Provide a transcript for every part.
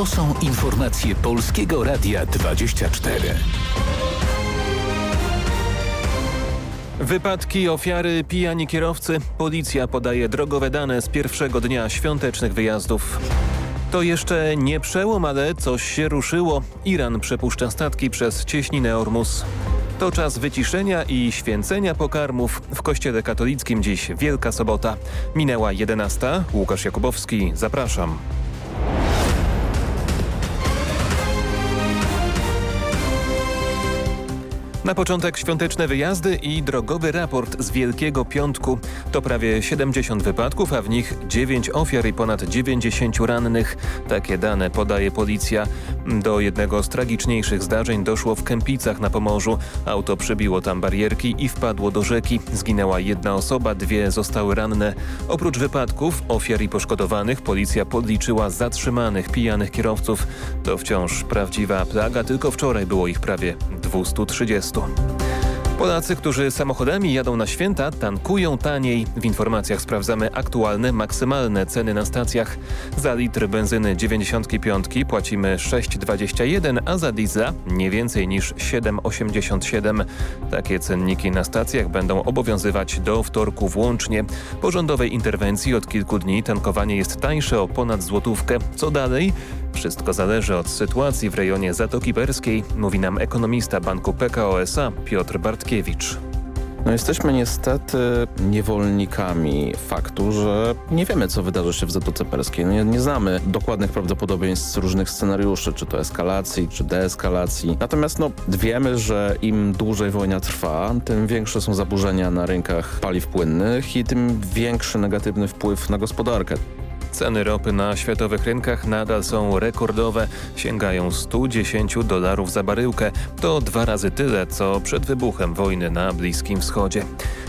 To są informacje Polskiego Radia 24. Wypadki, ofiary, pijani kierowcy. Policja podaje drogowe dane z pierwszego dnia świątecznych wyjazdów. To jeszcze nie przełom, ale coś się ruszyło. Iran przepuszcza statki przez cieśninę Ormus. To czas wyciszenia i święcenia pokarmów. W kościele katolickim dziś Wielka Sobota. Minęła 11. Łukasz Jakubowski, zapraszam. Na początek świąteczne wyjazdy i drogowy raport z Wielkiego Piątku. To prawie 70 wypadków, a w nich 9 ofiar i ponad 90 rannych. Takie dane podaje policja. Do jednego z tragiczniejszych zdarzeń doszło w Kępicach na Pomorzu. Auto przybiło tam barierki i wpadło do rzeki. Zginęła jedna osoba, dwie zostały ranne. Oprócz wypadków, ofiar i poszkodowanych policja podliczyła zatrzymanych pijanych kierowców. To wciąż prawdziwa plaga, tylko wczoraj było ich prawie 230. Stone. Polacy, którzy samochodami jadą na święta, tankują taniej. W informacjach sprawdzamy aktualne, maksymalne ceny na stacjach. Za litr benzyny 95 płacimy 6,21, a za diesla nie więcej niż 7,87. Takie cenniki na stacjach będą obowiązywać do wtorku włącznie. Po rządowej interwencji od kilku dni tankowanie jest tańsze o ponad złotówkę. Co dalej? Wszystko zależy od sytuacji w rejonie Zatoki Perskiej, mówi nam ekonomista banku PKO SA Piotr Bartkiewicz. No jesteśmy niestety niewolnikami faktu, że nie wiemy, co wydarzy się w Zatoce Perskiej. Nie, nie znamy dokładnych prawdopodobieństw różnych scenariuszy, czy to eskalacji, czy deeskalacji. Natomiast no, wiemy, że im dłużej wojna trwa, tym większe są zaburzenia na rynkach paliw płynnych i tym większy negatywny wpływ na gospodarkę. Ceny ropy na światowych rynkach nadal są rekordowe. Sięgają 110 dolarów za baryłkę. To dwa razy tyle, co przed wybuchem wojny na Bliskim Wschodzie.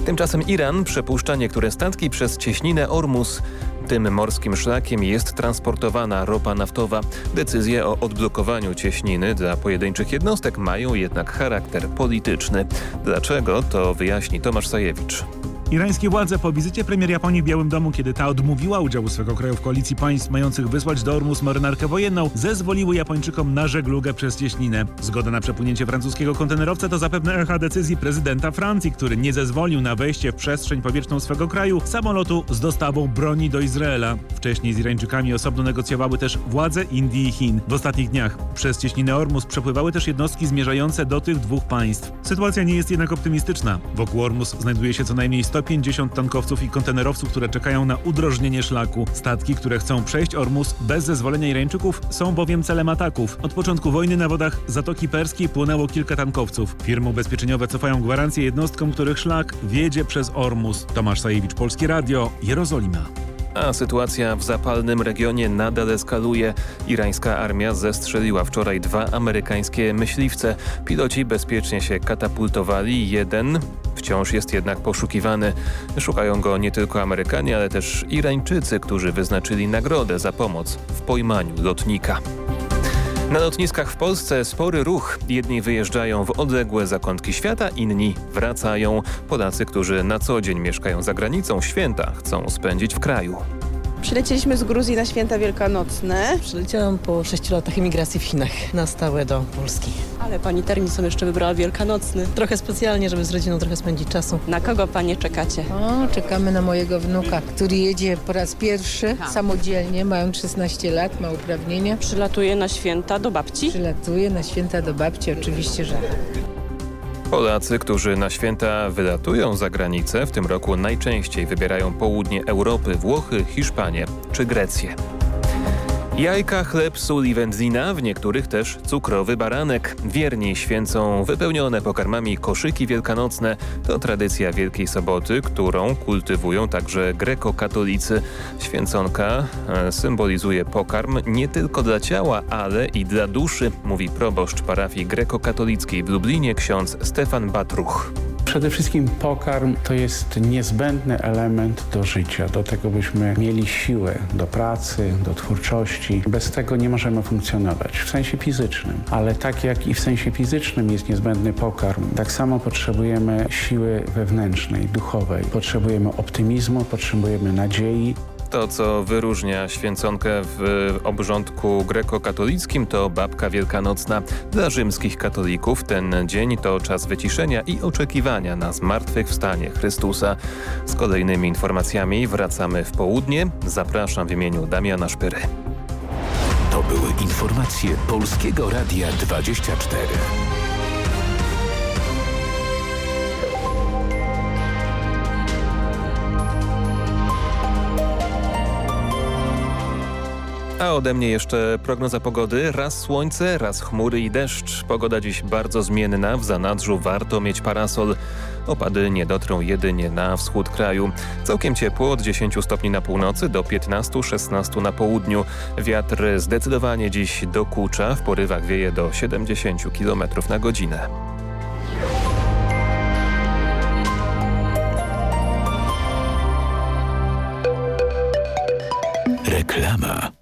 Tymczasem Iran przepuszcza niektóre statki przez cieśninę Ormus. Tym morskim szlakiem jest transportowana ropa naftowa. Decyzje o odblokowaniu cieśniny dla pojedynczych jednostek mają jednak charakter polityczny. Dlaczego? To wyjaśni Tomasz Sajewicz. Irańskie władze po wizycie premier Japonii w Białym Domu, kiedy ta odmówiła udziału swego kraju w koalicji państw mających wysłać do Ormus marynarkę wojenną, zezwoliły Japończykom na żeglugę przez cieśninę. Zgoda na przepłynięcie francuskiego kontenerowca to zapewne echa decyzji prezydenta Francji, który nie zezwolił na wejście w przestrzeń powietrzną swego kraju samolotu z dostawą broni do Izraela. Wcześniej z Irańczykami osobno negocjowały też władze Indii i Chin. W ostatnich dniach przez cieśninę Ormus przepływały też jednostki zmierzające do tych dwóch państw. Sytuacja nie jest jednak optymistyczna. Wokół Ormus znajduje się co najmniej 100 150 tankowców i kontenerowców, które czekają na udrożnienie szlaku. Statki, które chcą przejść Ormus bez zezwolenia Irańczyków są bowiem celem ataków. Od początku wojny na wodach Zatoki Perskiej płynęło kilka tankowców. Firmy ubezpieczeniowe cofają gwarancje jednostkom, których szlak wiedzie przez Ormus. Tomasz Sajewicz, Polskie Radio, Jerozolima. A sytuacja w zapalnym regionie nadal eskaluje. Irańska armia zestrzeliła wczoraj dwa amerykańskie myśliwce. Piloci bezpiecznie się katapultowali. Jeden wciąż jest jednak poszukiwany. Szukają go nie tylko Amerykanie, ale też Irańczycy, którzy wyznaczyli nagrodę za pomoc w pojmaniu lotnika. Na lotniskach w Polsce spory ruch. Jedni wyjeżdżają w odległe zakątki świata, inni wracają. Polacy, którzy na co dzień mieszkają za granicą, święta chcą spędzić w kraju. Przylecieliśmy z Gruzji na święta wielkanocne. Przyleciałam po 6 latach emigracji w Chinach na stałe do Polski. Ale pani termin sobie jeszcze wybrała wielkanocny. Trochę specjalnie, żeby z rodziną trochę spędzić czasu. Na kogo panie czekacie? O, czekamy na mojego wnuka, który jedzie po raz pierwszy samodzielnie, mając 16 lat, ma uprawnienia. Przylatuje na święta do babci? Przylatuje na święta do babci, oczywiście, że Polacy, którzy na święta wylatują za granicę, w tym roku najczęściej wybierają południe Europy, Włochy, Hiszpanię czy Grecję. Jajka, chleb, sól i wędlina, w niektórych też cukrowy baranek. Wierni święcą wypełnione pokarmami koszyki wielkanocne. To tradycja Wielkiej Soboty, którą kultywują także grekokatolicy. Święconka e, symbolizuje pokarm nie tylko dla ciała, ale i dla duszy, mówi proboszcz parafii grekokatolickiej w Lublinie ksiądz Stefan Batruch. Przede wszystkim pokarm to jest niezbędny element do życia, do tego byśmy mieli siłę do pracy, do twórczości. Bez tego nie możemy funkcjonować w sensie fizycznym, ale tak jak i w sensie fizycznym jest niezbędny pokarm, tak samo potrzebujemy siły wewnętrznej, duchowej. Potrzebujemy optymizmu, potrzebujemy nadziei, To, co wyróżnia święconkę w obrządku grekokatolickim to babka wielkanocna. Dla rzymskich katolików ten dzień to czas wyciszenia i oczekiwania na zmartwychwstanie Chrystusa. Z kolejnymi informacjami wracamy w południe. Zapraszam w imieniu Damiana Szpyry. To były informacje Polskiego Radia 24. A ode mnie jeszcze prognoza pogody. Raz słońce, raz chmury i deszcz. Pogoda dziś bardzo zmienna. W zanadrzu warto mieć parasol. Opady nie dotrą jedynie na wschód kraju. Całkiem ciepło od 10 stopni na północy do 15-16 na południu. Wiatr zdecydowanie dziś dokucza. W porywach wieje do 70 km na godzinę. Reklama.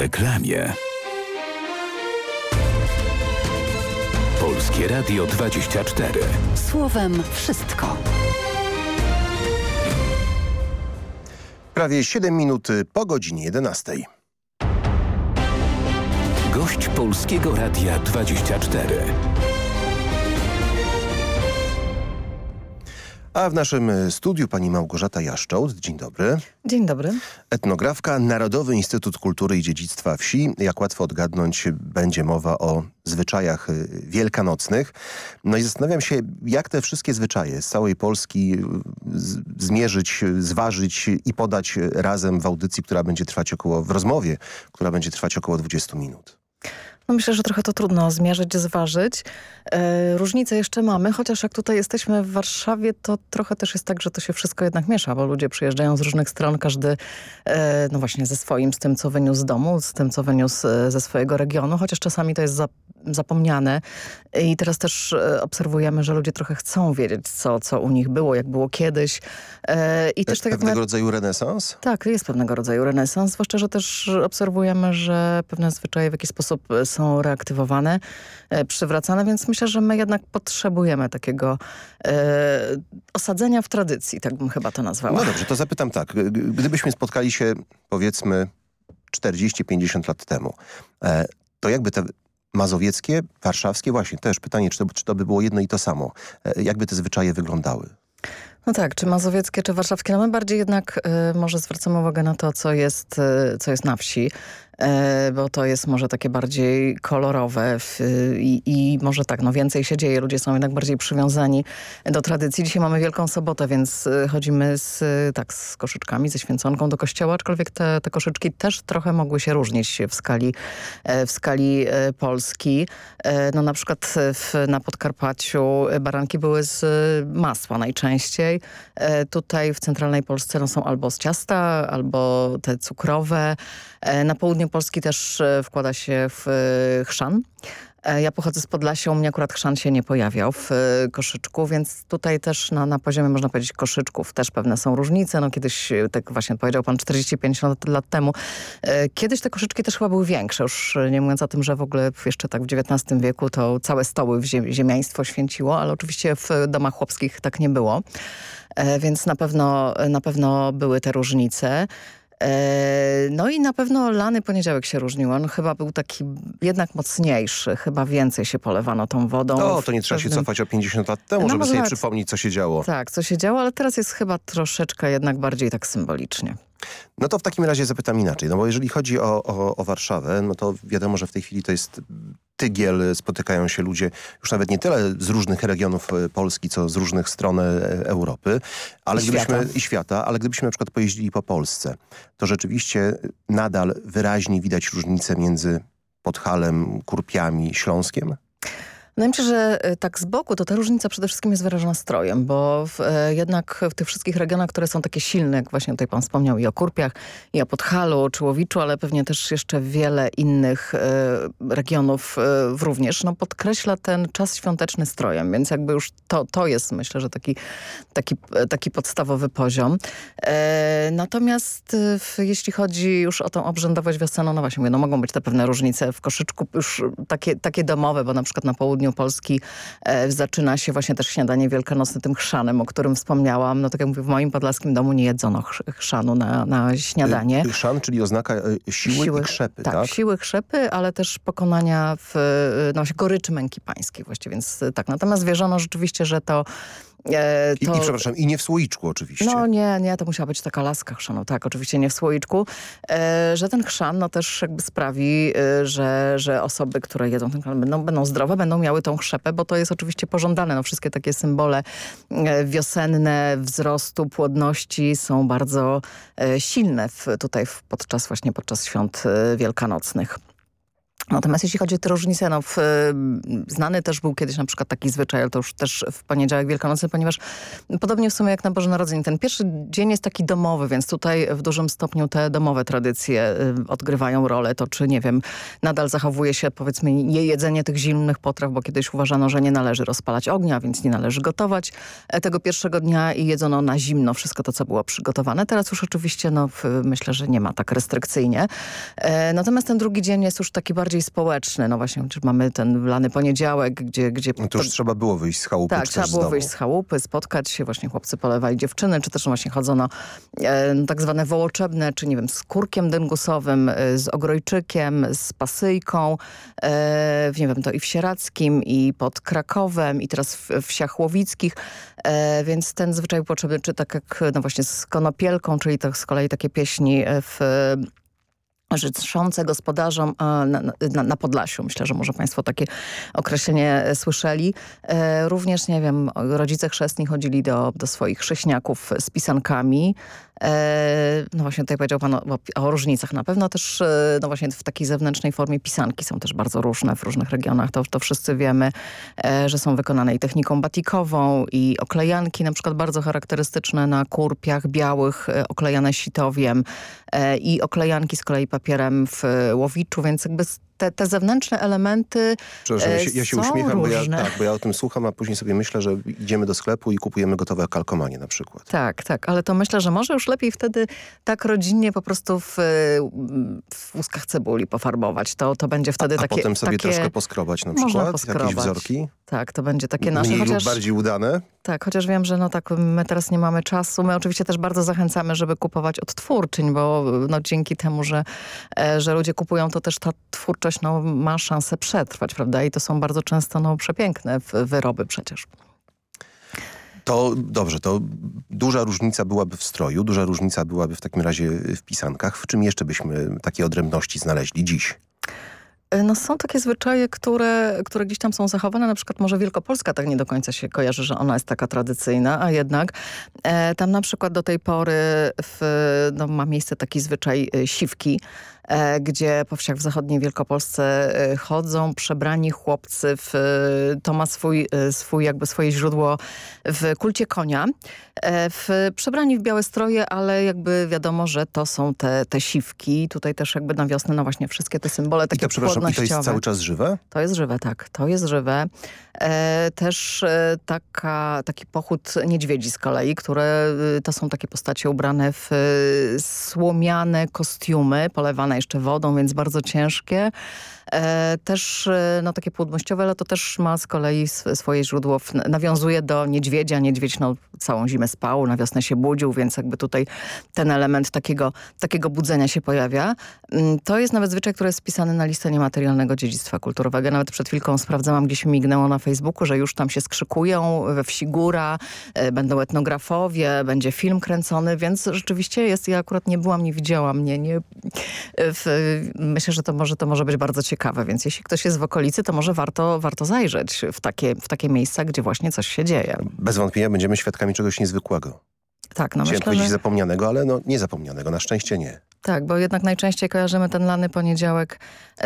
Reklamie. Polskie Radio 24. Słowem wszystko. Prawie 7 minut po godzinie 11. Gość Polskiego Radia 24. A w naszym studiu pani Małgorzata Jaszczołt. Dzień dobry. Dzień dobry. Etnografka, Narodowy Instytut Kultury i Dziedzictwa Wsi. Jak łatwo odgadnąć, będzie mowa o zwyczajach wielkanocnych. No i zastanawiam się, jak te wszystkie zwyczaje z całej Polski zmierzyć, zważyć i podać razem w audycji, która będzie trwać około, w rozmowie, która będzie trwać około 20 minut. No myślę, że trochę to trudno zmierzyć, zważyć. E, różnice jeszcze mamy, chociaż jak tutaj jesteśmy w Warszawie, to trochę też jest tak, że to się wszystko jednak miesza, bo ludzie przyjeżdżają z różnych stron, każdy e, no właśnie ze swoim, z tym, co wyniósł z domu, z tym, co wyniósł e, ze swojego regionu, chociaż czasami to jest za, zapomniane. I teraz też e, obserwujemy, że ludzie trochę chcą wiedzieć, co, co u nich było, jak było kiedyś. E, I też tak pewnego jak rodzaju renesans? Tak, jest pewnego rodzaju renesans, zwłaszcza, że też obserwujemy, że pewne zwyczaje w jakiś sposób są są reaktywowane, e, przywracane, więc myślę, że my jednak potrzebujemy takiego e, osadzenia w tradycji, tak bym chyba to nazwała. No dobrze, to zapytam tak. Gdybyśmy spotkali się powiedzmy 40-50 lat temu, e, to jakby te mazowieckie, warszawskie, właśnie też pytanie, czy to, czy to by było jedno i to samo. E, jakby te zwyczaje wyglądały? No tak, czy mazowieckie, czy warszawskie. No my bardziej jednak y, może zwracamy uwagę na to, co jest, y, co jest na wsi. E, bo to jest może takie bardziej kolorowe i, i, może tak, no więcej się dzieje. Ludzie są jednak bardziej przywiązani do tradycji. Dzisiaj mamy Wielką Sobotę, więc e, chodzimy z, tak, z koszyczkami, ze święconką do kościoła, aczkolwiek te, te koszyczki też trochę mogły się różnić w skali, e, w skali Polski. No na przykład w, na Podkarpaciu baranki były z masła najczęściej. Tutaj w centralnej Polsce no, są albo z ciasta, albo te cukrowe. Na południu Polski też e, wkłada się w e, chrzan. E, ja pochodzę z Podlasia, u mnie akurat chrzan się nie pojawiał w koszyczku, więc tutaj też na, na poziomie, można powiedzieć, koszyczków też pewne są różnice. No kiedyś, tak właśnie powiedział pan, 45 lat, lat temu. Kiedyś te koszyczki też chyba były większe, już nie mówiąc o tym, że w ogóle jeszcze tak w XIX wieku to całe stoły w ziemiaństwo święciło, ale oczywiście w domach chłopskich tak nie było. Więc na pewno, na pewno były te różnice. E, no i na pewno lany poniedziałek się różnił. On chyba był taki jednak mocniejszy. Chyba więcej się polewano tą wodą. No, to nie trzeba pewnym... się cofać o 50 lat temu, no, żeby sobie przypomnieć, co się działo. Tak, co się działo, ale teraz jest chyba troszeczkę jednak bardziej tak symbolicznie. No to w takim razie zapytam inaczej, no bo jeżeli chodzi o, o, o Warszawę, no to wiadomo, że w tej chwili to jest tygiel, spotykają się ludzie już nawet nie tyle z różnych regionów e, Polski, co z różnych stron e, Europy, ale I gdybyśmy, świata. i świata, ale gdybyśmy na przykład pojeździli po Polsce, to rzeczywiście nadal wyraźnie widać różnicę między Podhalem, Kurpiami, Śląskiem? Wydaje mi się, że e, tak z boku to ta różnica przede wszystkim jest wyrażona strojem, bo w, e, jednak w tych wszystkich regionach, które są takie silne, jak właśnie tutaj pan wspomniał i o Kurpiach, i o Podhalu, czy Łowiczu, ale pewnie też jeszcze wiele innych e, regionów również, no podkreśla ten czas świąteczny strojem, więc jakby już to, to jest myślę, że taki, taki, taki podstawowy poziom. Natomiast jeśli chodzi już o tą obrzędowość wiosenną, no właśnie no mogą być te pewne różnice w koszyczku już takie, takie domowe, bo na przykład na południu Polski e, zaczyna się właśnie też śniadanie wielkanocne tym chrzanem, o którym wspomniałam. No tak jak mówię, w moim podlaskim domu nie jedzono chrz- chrzanu na, na śniadanie. Y, Chrzan, czyli oznaka y, siły, i krzepy, tak? tak? siły krzepy, ale też pokonania w, no, goryczy męki pańskiej właściwie, więc tak. Natomiast wierzono rzeczywiście, że to E, I, to... I przepraszam, i nie w słoiczku oczywiście. No nie, nie, to musiała być taka laska chrzanu, tak, oczywiście nie w słoiczku, e, że ten chrzan no też jakby sprawi, e, że, że osoby, które jedzą ten chrzan będą, będą zdrowe, będą miały tą krzepę, bo to jest oczywiście pożądane, no wszystkie takie symbole e, wiosenne wzrostu, płodności są bardzo e, silne w, tutaj w, podczas właśnie podczas świąt e, wielkanocnych. Natomiast jeśli chodzi o te różnice, no w, znany też był kiedyś na przykład taki zwyczaj, ale to już też w poniedziałek wielkanocny, ponieważ podobnie w sumie jak na Boże Narodzenie, ten pierwszy dzień jest taki domowy, więc tutaj w dużym stopniu te domowe tradycje y, odgrywają rolę. To czy, nie wiem, nadal zachowuje się powiedzmy nie jedzenie tych zimnych potraw, bo kiedyś uważano, że nie należy rozpalać ognia, więc nie należy gotować e, tego pierwszego dnia i jedzono na zimno wszystko to, co było przygotowane. Teraz już oczywiście no, myślę, że nie ma tak restrykcyjnie. E, natomiast ten drugi dzień jest już taki bardziej społeczny. No właśnie, czy mamy ten lany poniedziałek, gdzie... gdzie no to już trzeba było wyjść z chałupy. Tak, trzeba było wyjść z chałupy, spotkać się. Właśnie chłopcy polewali dziewczyny, czy też właśnie chodzono e, tak zwane wołoczebne, czy nie wiem, z kurkiem dęgusowym, e, z ogrojczykiem, z pasyjką. E, nie wiem, to i w Sieradzkim, i pod Krakowem, i teraz w, w Siachłowickich. E, więc ten zwyczaj potrzebny, czy tak jak no właśnie z konopielką, czyli to z kolei takie pieśni w życzące gospodarzom na, na, na, Podlasiu. Myślę, że może państwo takie określenie słyszeli. E, również, nie wiem, rodzice chrzestni chodzili do, do swoich chrześniaków z pisankami. E, no właśnie tutaj powiedział pan o, o, różnicach. Na pewno też e, no właśnie w takiej zewnętrznej formie pisanki są też bardzo różne w różnych regionach. To, to wszyscy wiemy, e, że są wykonane i techniką batikową i oklejanki na przykład bardzo charakterystyczne na kurpiach białych, oklejane sitowiem i oklejanki z kolei papierem w łowiczu, więc jakby te, te zewnętrzne elementy Przepraszam, ja się, ja się uśmiecham, różne. bo ja, tak, bo ja o tym słucham, a później sobie myślę, że idziemy do sklepu i kupujemy gotowe kalkomanie na przykład. Tak, tak, ale to myślę, że może już lepiej wtedy tak rodzinnie po prostu w, w łuskach cebuli pofarbować. To, to będzie wtedy a, takie... A potem sobie takie... troszkę poskrobać na przykład? Poskrobać. Jakieś wzorki? Tak, to będzie takie nasze. Mniej chociaż, lub bardziej udane? Tak, chociaż wiem, że no tak my teraz nie mamy czasu. My oczywiście też bardzo zachęcamy, żeby kupować od twórczyń, bo no dzięki temu, że, że ludzie kupują, to też ta twórczość no, ma szansę przetrwać, prawda? I to są bardzo często no, przepiękne wyroby przecież. To dobrze, to duża różnica byłaby w stroju, duża różnica byłaby w takim razie w pisankach. W czym jeszcze byśmy takie odrębności znaleźli dziś? No są takie zwyczaje, które, które gdzieś tam są zachowane. Na przykład może Wielkopolska tak nie do końca się kojarzy, że ona jest taka tradycyjna, a jednak e, tam na przykład do tej pory w, no, ma miejsce taki zwyczaj e, siwki, e, gdzie po wsiach w zachodniej Wielkopolsce e, chodzą przebrani chłopcy. W, to ma swój, e, swój, jakby swoje źródło w kulcie konia. E, w, przebrani w białe stroje, ale jakby wiadomo, że to są te, te siwki. Tutaj też jakby na wiosnę, no właśnie wszystkie te symbole takie I to, przepraszam, i to jest cały czas żywe? To jest żywe, tak. To jest żywe. E, też e, taka, taki pochód niedźwiedzi z kolei, które e, to są takie postacie ubrane w słomiane kostiumy, polewane jeszcze wodą, więc bardzo ciężkie. E, też no, takie płodnościowe, ale to też ma z kolei swoje źródło, nawiązuje do niedźwiedzia. Niedźwiedź no, całą zimę spał, na wiosnę się budził, więc jakby tutaj ten element takiego, takiego budzenia się pojawia. To jest nawet zwyczaj, który jest spisany na listę niematerialnego dziedzictwa kulturowego. Nawet przed chwilką sprawdzałam, gdzieś mi mignęło na Facebooku, że już tam się skrzykują we wsi Góra, e, będą etnografowie, będzie film kręcony, więc rzeczywiście jest, ja akurat nie byłam, nie widziałam, nie, nie, w, myślę, że to może, to może być bardzo ciekawe więc jeśli ktoś jest w okolicy, to może warto, warto zajrzeć w takie, w takie miejsca, gdzie właśnie coś się dzieje. Bez wątpienia będziemy świadkami czegoś niezwykłego. Tak, no Chciałem myślę, powiedzieć że... zapomnianego, ale no niezapomnianego, na szczęście nie. Tak, bo jednak najczęściej kojarzymy ten lany poniedziałek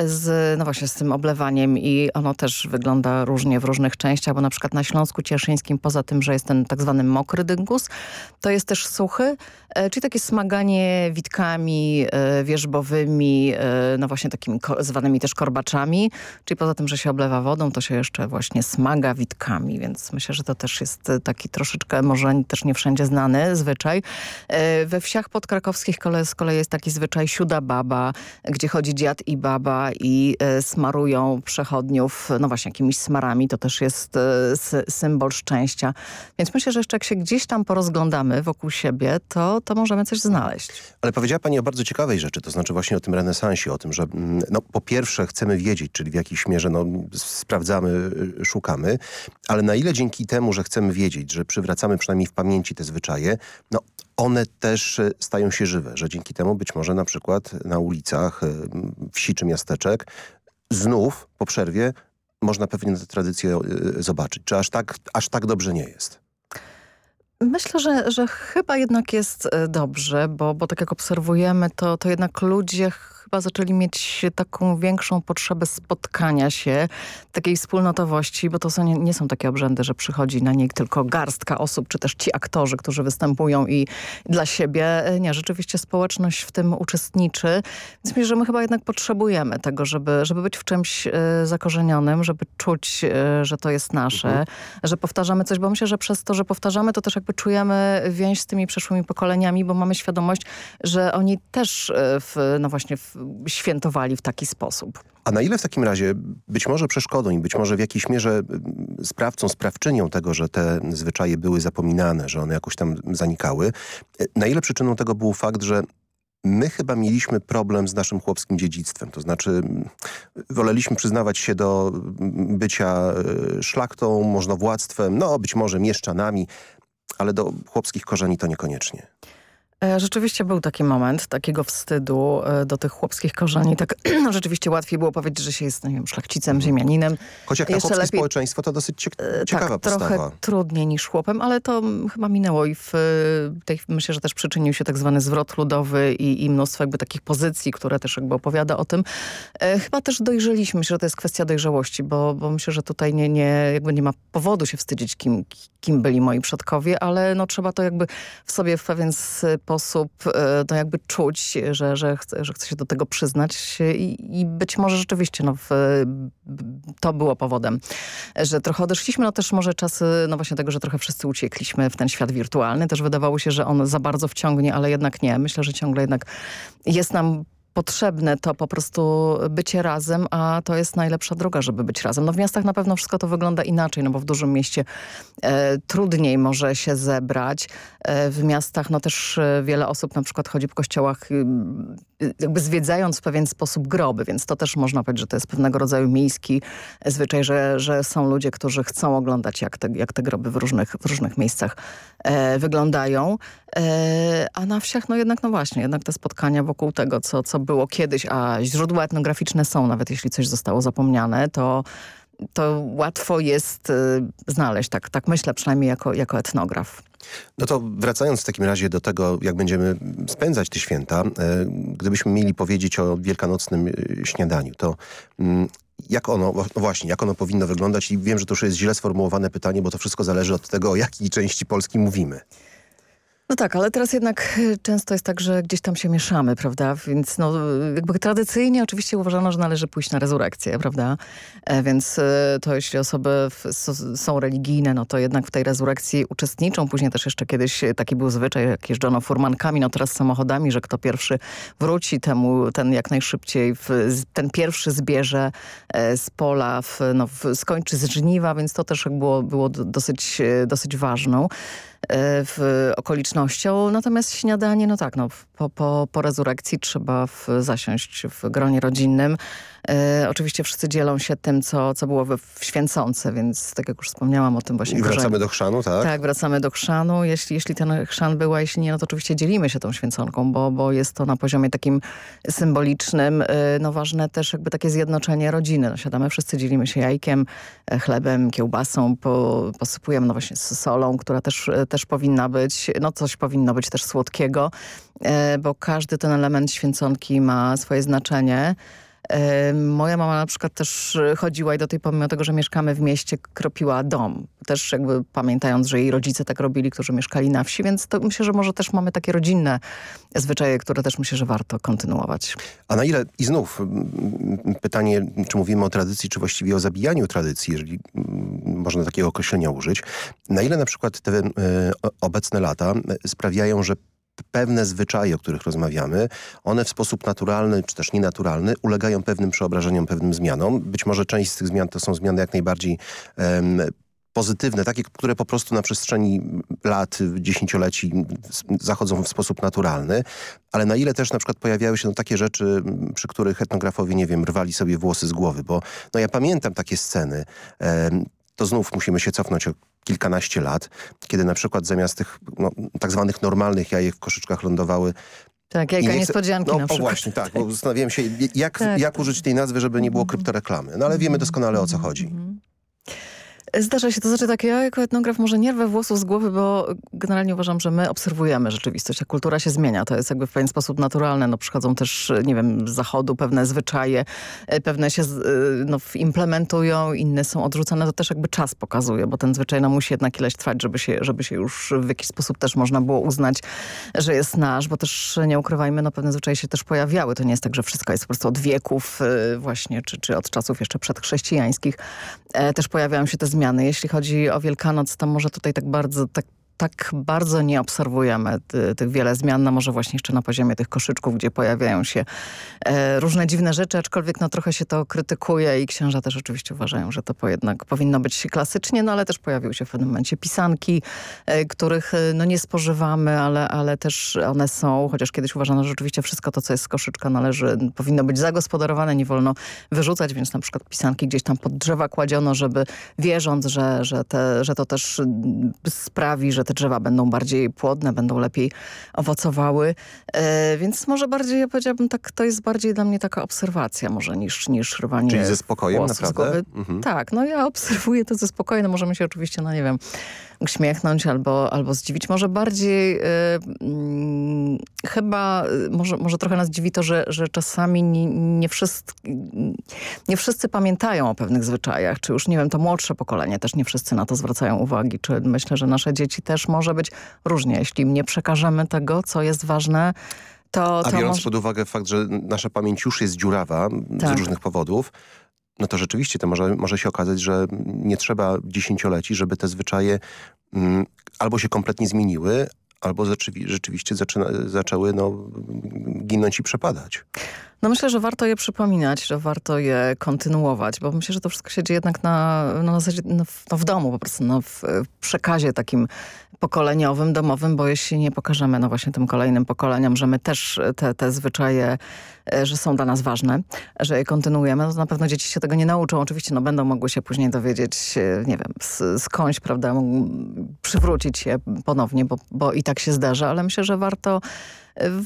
z, no właśnie, z tym oblewaniem i ono też wygląda różnie w różnych częściach, bo na przykład na Śląsku Cieszyńskim, poza tym, że jest ten tak zwany mokry dyngus, to jest też suchy, e, czyli takie smaganie witkami e, wierzbowymi, e, no właśnie takimi zwanymi też korbaczami, czyli poza tym, że się oblewa wodą, to się jeszcze właśnie smaga witkami, więc myślę, że to też jest taki troszeczkę, może też nie wszędzie znany zwyczaj. We wsiach podkrakowskich z kolei jest taki zwyczaj siuda baba, gdzie chodzi dziad i baba i e, smarują przechodniów, no właśnie jakimiś smarami, to też jest e, symbol szczęścia. Więc myślę, że jeszcze jak się gdzieś tam porozglądamy wokół siebie, to, to możemy coś znaleźć. Ale powiedziała Pani o bardzo ciekawej rzeczy, to znaczy właśnie o tym renesansie, o tym, że mm, no, po pierwsze chcemy wiedzieć, czyli w jakiejś mierze no, sprawdzamy, y, szukamy, ale na ile dzięki temu, że chcemy wiedzieć, że przywracamy przynajmniej w pamięci te zwyczaje, no one też y, stają się żywe, że dzięki temu być może na przykład na ulicach y, wsi czy miasteczek znów po przerwie można pewnie tę tradycję zobaczyć. Czy aż tak, aż tak dobrze nie jest? Myślę, że, że chyba jednak jest dobrze, bo, bo tak jak obserwujemy, to, to jednak ludzie chyba zaczęli mieć taką większą potrzebę spotkania się, takiej wspólnotowości, bo to są, nie, nie są takie obrzędy, że przychodzi na nie tylko garstka osób, czy też ci aktorzy, którzy występują i dla siebie. Nie, rzeczywiście społeczność w tym uczestniczy. Więc myślę, że my chyba jednak potrzebujemy tego, żeby, żeby być w czymś y, zakorzenionym, żeby czuć, y, że to jest nasze, mhm. że powtarzamy coś, bo myślę, że przez to, że powtarzamy, to też jakby czujemy więź z tymi przeszłymi pokoleniami, bo mamy świadomość, że oni też w, no właśnie w świętowali w taki sposób. A na ile w takim razie być może przeszkodą i być może w jakiejś mierze mm, sprawcą, sprawczynią tego, że te zwyczaje były zapominane, że one jakoś tam zanikały, e, na ile przyczyną tego był fakt, że my chyba mieliśmy problem z naszym chłopskim dziedzictwem. To znaczy mm, woleliśmy przyznawać się do mm, bycia e, szlachtą, możnowładztwem, no być może mieszczanami, ale do chłopskich korzeni to niekoniecznie. E, rzeczywiście był taki moment takiego wstydu e, do tych chłopskich korzeni. Tak no, rzeczywiście łatwiej było powiedzieć, że się jest nie wiem, szlachcicem, ziemianinem. Choć jak na chłopskie lepiej... społeczeństwo to dosyć cie e, ciekawa tak, postawa. trochę trudniej niż chłopem, ale to chyba minęło i w tej, myślę, że też przyczynił się tak zwany zwrot ludowy i, i mnóstwo jakby takich pozycji, które też jakby opowiada o tym. Chyba też dojrzeliśmy, myślę, że to jest kwestia dojrzałości, bo, bo myślę, że tutaj nie, nie, jakby nie ma powodu się wstydzić, kim, kim byli moi przodkowie, ale no trzeba to jakby w sobie w pewien sposób sposób e, no jakby czuć, że, że, chce, że chce się do tego przyznać i, i być może rzeczywiście no, w, to było powodem, że trochę odeszliśmy. No też może czasy, no właśnie tego, że trochę wszyscy uciekliśmy w ten świat wirtualny. Też wydawało się, że on za bardzo wciągnie, ale jednak nie. Myślę, że ciągle jednak jest nam potrzebne to po prostu bycie razem, a to jest najlepsza droga, żeby być razem. No w miastach na pewno wszystko to wygląda inaczej, no bo w dużym mieście e, trudniej może się zebrać. E, w miastach no też e, wiele osób na przykład chodzi po kościołach y, jakby zwiedzając w pewien sposób groby, więc to też można powiedzieć, że to jest pewnego rodzaju miejski zwyczaj, że, że są ludzie, którzy chcą oglądać jak te, jak te groby w różnych, w różnych miejscach e, wyglądają. E, a na wsiach no jednak no właśnie, jednak te spotkania wokół tego, co, co było kiedyś, a źródła etnograficzne są, nawet jeśli coś zostało zapomniane, to to łatwo jest y, znaleźć, tak, tak myślę przynajmniej jako, jako etnograf. No to wracając w takim razie do tego, jak będziemy spędzać te święta, e, gdybyśmy mieli powiedzieć o wielkanocnym y, śniadaniu, to mm, jak ono, no właśnie, jak ono powinno wyglądać i wiem, że to już jest źle sformułowane pytanie, bo to wszystko zależy od tego, o jakiej części Polski mówimy. No tak, ale teraz jednak e, często jest tak, że gdzieś tam się mieszamy, prawda? Więc no, jakby tradycyjnie oczywiście uważano, że należy pójść na rezurekcję, prawda? E, więc e, to jeśli osoby w, są religijne, no to jednak w tej rezurekcji uczestniczą. Później też jeszcze kiedyś taki był zwyczaj, jak jeżdżono furmankami, no teraz samochodami, że kto pierwszy wróci temu, ten jak najszybciej, w, ten pierwszy zbierze e, z pola, w, no, skończy z żniwa, więc to też było, było dosyć, e, dosyć ważną. E, w okolicznością. Natomiast śniadanie, no tak, no, po, po, po rezurekcji trzeba w, zasiąść w gronie rodzinnym. E, oczywiście wszyscy dzielą się tym, co, co było w, w święcące, więc tak jak już wspomniałam o tym właśnie. I wracamy do chrzanu, tak? Tak, wracamy do chrzanu. Jeśli, jeśli ten chrzan był, a jeśli nie, no to oczywiście dzielimy się tą święconką, bo, bo jest to na poziomie takim symbolicznym. E, no ważne też jakby takie zjednoczenie rodziny. No, siadamy wszyscy, dzielimy się jajkiem, chlebem, kiełbasą, po, posypujemy no właśnie z solą, która też też powinna być, no coś powinno być też słodkiego, bo każdy ten element święconki ma swoje znaczenie. Moja mama na przykład też chodziła i do tej pory, mimo tego, że mieszkamy w mieście, kropiła dom. Też jakby pamiętając, że jej rodzice tak robili, którzy mieszkali na wsi, więc to myślę, że może też mamy takie rodzinne zwyczaje, które też myślę, że warto kontynuować. A na ile, i znów pytanie, czy mówimy o tradycji, czy właściwie o zabijaniu tradycji, jeżeli można takiego określenia użyć, na ile na przykład te obecne lata sprawiają, że pewne zwyczaje, o których rozmawiamy, one w sposób naturalny czy też nienaturalny ulegają pewnym przeobrażeniom, pewnym zmianom. Być może część z tych zmian to są zmiany jak najbardziej um, pozytywne, takie, które po prostu na przestrzeni lat, dziesięcioleci zachodzą w sposób naturalny, ale na ile też na przykład pojawiały się no, takie rzeczy, przy których etnografowie, nie wiem, rwali sobie włosy z głowy, bo no, ja pamiętam takie sceny, to znów musimy się cofnąć o kilkanaście lat, kiedy na przykład zamiast tych no, tak zwanych normalnych jajek w koszyczkach lądowały tak, jajka chcę, niespodzianki no, na przykład. O właśnie, tak, bo zastanawiałem się, jak, tak. jak użyć tej nazwy, żeby nie było kryptoreklamy. No ale wiemy doskonale o co chodzi. Mhm. Zdarza się, to znaczy tak, ja jako etnograf może nie rwę włosów z głowy, bo generalnie uważam, że my obserwujemy rzeczywistość, a kultura się zmienia. To jest jakby w pewien sposób naturalne. No, przychodzą też, nie wiem, z zachodu pewne zwyczaje, e, pewne się e, no, implementują, inne są odrzucane. To też jakby czas pokazuje, bo ten zwyczaj no, musi jednak ileś trwać, żeby się, żeby się już w jakiś sposób też można było uznać, że jest nasz, bo też nie ukrywajmy, no pewne zwyczaje się też pojawiały. To nie jest tak, że wszystko jest po prostu od wieków e, właśnie, czy, czy od czasów jeszcze przedchrześcijańskich. Też pojawiają się te zmiany zmiany. Jeśli chodzi o Wielkanoc, to może tutaj tak bardzo tak tak bardzo nie obserwujemy ty, tych wiele zmian, no może właśnie jeszcze na poziomie tych koszyczków, gdzie pojawiają się e, różne dziwne rzeczy, aczkolwiek no trochę się to krytykuje i księża też oczywiście uważają, że to jednak powinno być klasycznie, no ale też pojawiły się w pewnym momencie pisanki, e, których e, no nie spożywamy, ale, ale też one są, chociaż kiedyś uważano, że rzeczywiście wszystko to, co jest z koszyczka należy, powinno być zagospodarowane, nie wolno wyrzucać, więc na przykład pisanki gdzieś tam pod drzewa kładziono, żeby wierząc, że, że, te, że to też sprawi, że te drzewa będą bardziej płodne, będą lepiej owocowały. E, więc może bardziej, ja powiedziałabym, tak, to jest bardziej dla mnie taka obserwacja może niż, niż rwanie Czyli ze spokojem naprawdę? Mhm. Tak, no ja obserwuję to ze spokojem. No możemy się oczywiście, no nie wiem, uśmiechnąć albo, albo zdziwić. Może bardziej y, y, chyba, może, może trochę nas dziwi to, że, że czasami nie, nie, wszyscy, nie wszyscy pamiętają o pewnych zwyczajach, czy już nie wiem, to młodsze pokolenie też nie wszyscy na to zwracają uwagi, czy myślę, że nasze dzieci też może być różnie. Jeśli nie przekażemy tego, co jest ważne, to, A biorąc może... pod uwagę fakt, że nasza pamięć już jest dziurawa tak. z różnych powodów, no to rzeczywiście to może, może się okazać, że nie trzeba dziesięcioleci, żeby te zwyczaje mm, albo się kompletnie zmieniły, albo rzeczywiście zaczyna, zaczęły no, ginąć i przepadać. No myślę, że warto je przypominać, że warto je kontynuować, bo myślę, że to wszystko się dzieje jednak na, no, na zasadzie, no, w, no, w domu po prostu, no, w przekazie takim pokoleniowym, domowym, bo jeśli nie pokażemy no właśnie tym kolejnym pokoleniom, że my też te, te zwyczaje, e, że są dla nas ważne, że je kontynuujemy, no to na pewno dzieci się tego nie nauczą. Oczywiście no będą mogły się później dowiedzieć, e, nie wiem, skądś, prawda, przywrócić je ponownie, bo, bo i tak się zdarza, ale myślę, że warto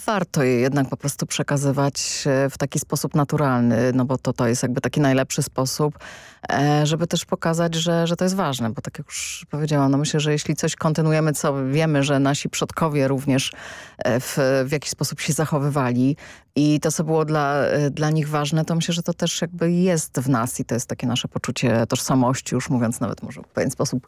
warto je jednak po prostu przekazywać e, w taki sposób naturalny, no bo to, to jest jakby taki najlepszy sposób, e, żeby też pokazać, że, że to jest ważne, bo tak jak już powiedziałam, no myślę, że jeśli coś kontynuujemy, co wiemy, że nasi przodkowie również e, w, w jakiś sposób się zachowywali i to, co było dla, dla nich ważne, to myślę, że to też jakby jest w nas i to jest takie nasze poczucie tożsamości, już mówiąc nawet może w pewien sposób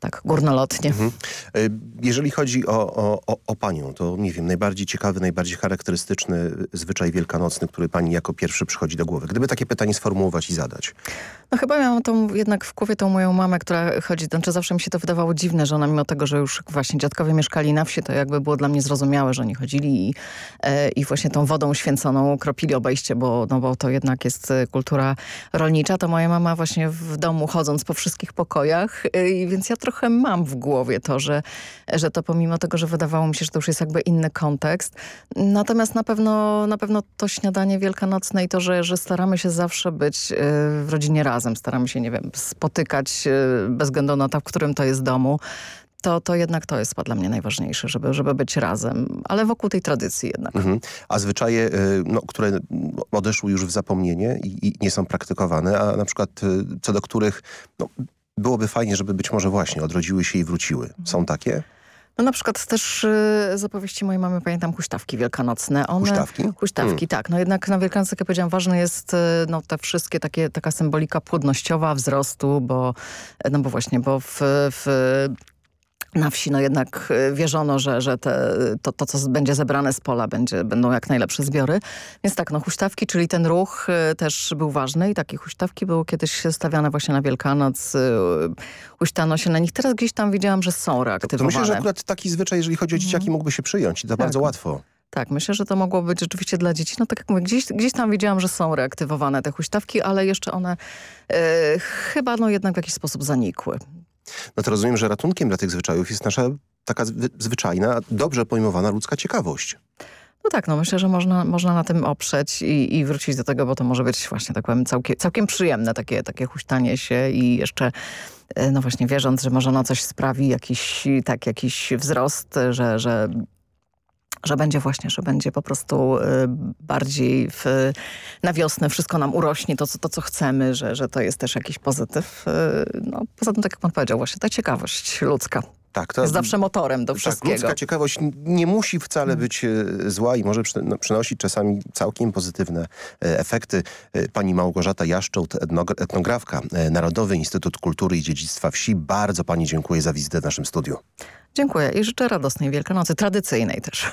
tak górnolotnie. Mhm. E, jeżeli chodzi o, o, o, panią, to nie wiem, najbardziej ciekawy, najbardziej charakterystyczny zwyczaj wielkanocny, który pani jako pierwszy przychodzi do głowy. Gdyby takie pytanie sformułować i zadać. No chyba miałam tą jednak w głowie tą moją mamę, która chodzi, znaczy zawsze mi się to wydawało dziwne, że ona mimo tego, że już właśnie dziadkowie mieszkali na wsi, to jakby było dla mnie zrozumiałe, że oni chodzili i, e, i właśnie tą wodą święconą kropili obejście, bo, no bo to jednak jest e, kultura rolnicza. To moja mama właśnie w domu chodząc po wszystkich pokojach, więc ja trochę trochę mam w głowie to, że, że to pomimo tego, że wydawało mi się, że to już jest jakby inny kontekst. Natomiast na pewno, na pewno to śniadanie wielkanocne i to, że, że staramy się zawsze być y, w rodzinie razem, staramy się, nie wiem, spotykać y, bez względu na to, w którym to jest domu, to, to jednak to jest dla mnie najważniejsze, żeby, żeby być razem, ale wokół tej tradycji jednak. Mhm. A zwyczaje, y, no, które odeszły już w zapomnienie i, i, nie są praktykowane, a na przykład co do których no, byłoby fajnie, żeby być może właśnie odrodziły się i wróciły. Są takie? No na przykład też y, z opowieści mojej mamy pamiętam huśtawki wielkanocne. One, huśtawki? Huśtawki, hmm. tak. No jednak na Wielkanocy, jak ja powiedziałam, ważne jest y, no, te wszystkie takie, taka symbolika płodnościowa wzrostu, bo, no bo właśnie, bo w, w na wsi no jednak y, wierzono, że, że te, to, to, co będzie zebrane z pola, będzie, będą jak najlepsze zbiory. Więc tak, no huśtawki, czyli ten ruch y, też był ważny i takie huśtawki były kiedyś stawiane właśnie na Wielkanoc. Y, huśtano się na nich. Teraz gdzieś tam widziałam, że są reaktywowane. To, myślę, że akurat taki zwyczaj, jeżeli chodzi o dzieciaki, mhm. mógłby się przyjąć to tak. bardzo łatwo. Tak, myślę, że to mogło być rzeczywiście dla dzieci. No tak jak mówię, gdzieś, gdzieś tam widziałam, że są reaktywowane te huśtawki, ale jeszcze one e, chyba no jednak w jakiś sposób zanikły. No to rozumiem, że ratunkiem dla tych zwyczajów jest nasza taka zwyczajna, dobrze pojmowana ludzka ciekawość. No tak, no myślę, że można, można na tym oprzeć i, i wrócić do tego, bo to może być właśnie tak powiem całkiem, całkiem przyjemne takie, takie huśtanie się i jeszcze e, no właśnie wierząc, że może na coś sprawi jakiś, tak, jakiś wzrost, że, że że będzie właśnie, że będzie po prostu y, bardziej w, na wiosnę wszystko nam urośnie, to, to co chcemy, że, że to jest też jakiś pozytyw. Y, no, poza tym, tak jak pan powiedział, właśnie ta ciekawość ludzka. Tak, to jest zawsze motorem do tak, wszystkiego. Ludzka ciekawość nie musi wcale hmm. być y, zła i może przy, no, przynosić czasami całkiem pozytywne efekty. Pani Małgorzata Jaszczołt, etnografka, Narodowy Instytut Kultury i Dziedzictwa Wsi. Bardzo pani dziękuję za wizytę w naszym studiu. Dziękuję i życzę radosnej Wielkanocy, tradycyjnej też.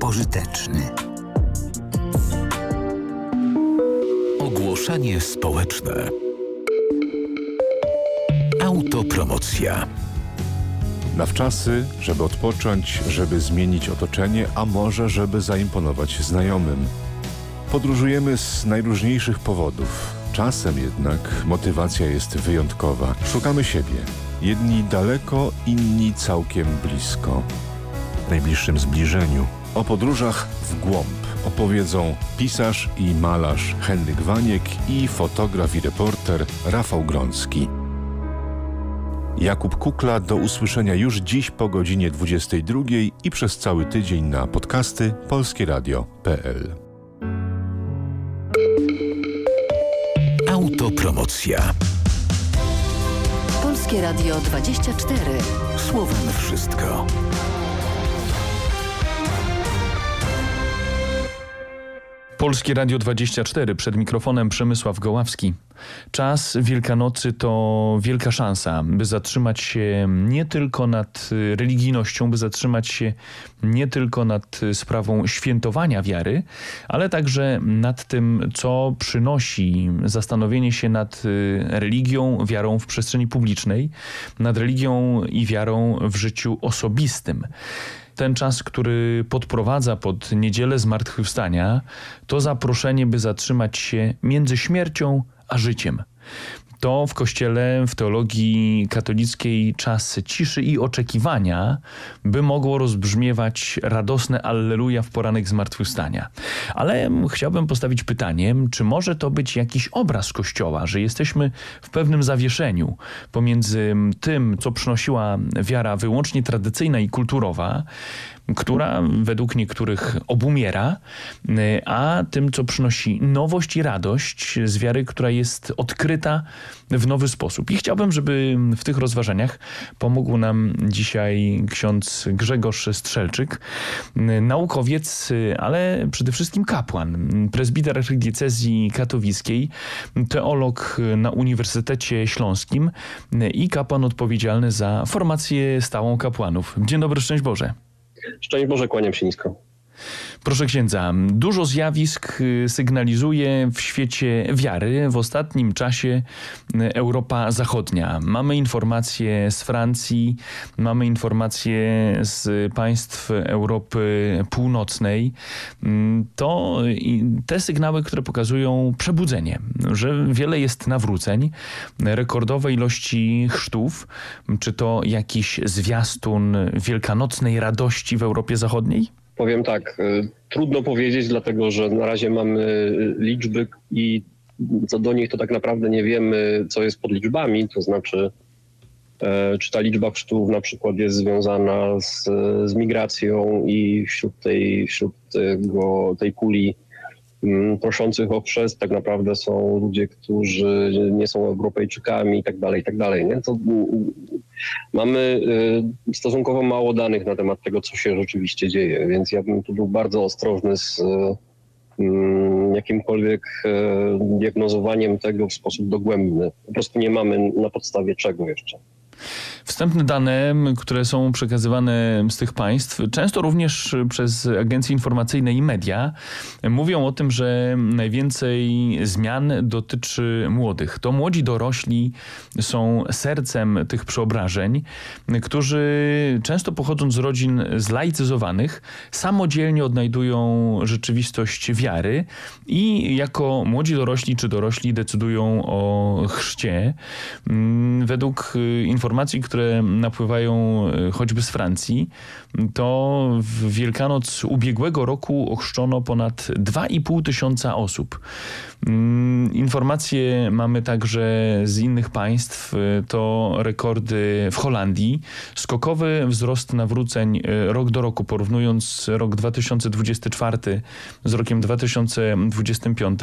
pożyteczny. Ogłoszenie społeczne. Autopromocja. Na wczasy, żeby odpocząć, żeby zmienić otoczenie, a może żeby zaimponować znajomym. Podróżujemy z najróżniejszych powodów. Czasem jednak motywacja jest wyjątkowa. Szukamy siebie. Jedni daleko, inni całkiem blisko. W najbliższym zbliżeniu. O podróżach w głąb opowiedzą pisarz i malarz Henryk Waniek i fotograf i reporter Rafał Grącki. Jakub Kukla do usłyszenia już dziś po godzinie 22 i przez cały tydzień na podcasty polskieradio.pl. Autopromocja. Polskie Radio 24. Słowem wszystko. Polskie Radio 24, przed mikrofonem Przemysław Goławski. Czas Wielkanocy to wielka szansa, by zatrzymać się nie tylko nad religijnością, by zatrzymać się nie tylko nad sprawą świętowania wiary, ale także nad tym, co przynosi zastanowienie się nad religią, wiarą w przestrzeni publicznej, nad religią i wiarą w życiu osobistym ten czas, który podprowadza pod niedzielę zmartwychwstania, to zaproszenie, by zatrzymać się między śmiercią a życiem to w kościele, w teologii katolickiej czas ciszy i oczekiwania by mogło rozbrzmiewać radosne Alleluja w poranek zmartwychwstania. Ale chciałbym postawić pytanie, czy może to być jakiś obraz Kościoła, że jesteśmy w pewnym zawieszeniu pomiędzy tym, co przynosiła wiara wyłącznie tradycyjna i kulturowa, która według niektórych obumiera, y, a tym, co przynosi nowość i radość z wiary, która jest odkryta w nowy sposób. I chciałbym, żeby w tych rozważaniach pomógł nam dzisiaj ksiądz Grzegorz Strzelczyk, y, naukowiec, y, ale przede wszystkim kapłan, prezbiter archidiecezji katowickiej, teolog na Uniwersytecie Śląskim i kapłan odpowiedzialny za formację stałą kapłanów. Dzień dobry, szczęść Boże. Szczęść Boże, kłaniam się nisko. Proszę księdza, dużo zjawisk y, sygnalizuje w świecie wiary w ostatnim czasie y, Europa Zachodnia. Mamy informacje z Francji, mamy informacje z państw Europy Północnej. Mm, to te sygnały, które pokazują przebudzenie, że wiele jest nawróceń, rekordowe ilości chrztów, czy to jakiś zwiastun wielkanocnej radości w Europie Zachodniej? Powiem tak, y, trudno powiedzieć, dlatego że na razie mamy liczby i co do nich to tak naprawdę nie wiemy, co jest pod liczbami, to znaczy e, czy ta liczba chrztów na przykład jest związana z, z migracją i wśród tej, wśród tego, tej puli proszących o chrzest tak naprawdę są ludzie, którzy nie są Europejczykami i tak dalej, i tak dalej. Nie? To mm, mamy y, stosunkowo mało danych na temat tego, co się rzeczywiście dzieje, więc ja bym tu był bardzo ostrożny z mm, jakimkolwiek y, diagnozowaniem tego w sposób dogłębny. Po prostu nie mamy na podstawie czego jeszcze. Wstępne dane, które są przekazywane z tych państw, często również przez agencje informacyjne i media, mówią o tym, że najwięcej zmian dotyczy młodych. To młodzi dorośli są sercem tych przeobrażeń, którzy często pochodząc z rodzin zlaicyzowanych, samodzielnie odnajdują rzeczywistość wiary i jako młodzi dorośli czy dorośli decydują o chrzcie. Według informacji, które które napływają e, choćby z Francji, to w Wielkanoc ubiegłego roku ochrzczono ponad 2,5 tysiąca osób. Mm, informacje mamy także z innych państw. To rekordy w Holandii. Skokowy wzrost nawróceń e, rok do roku, porównując rok 2024 z rokiem 2025,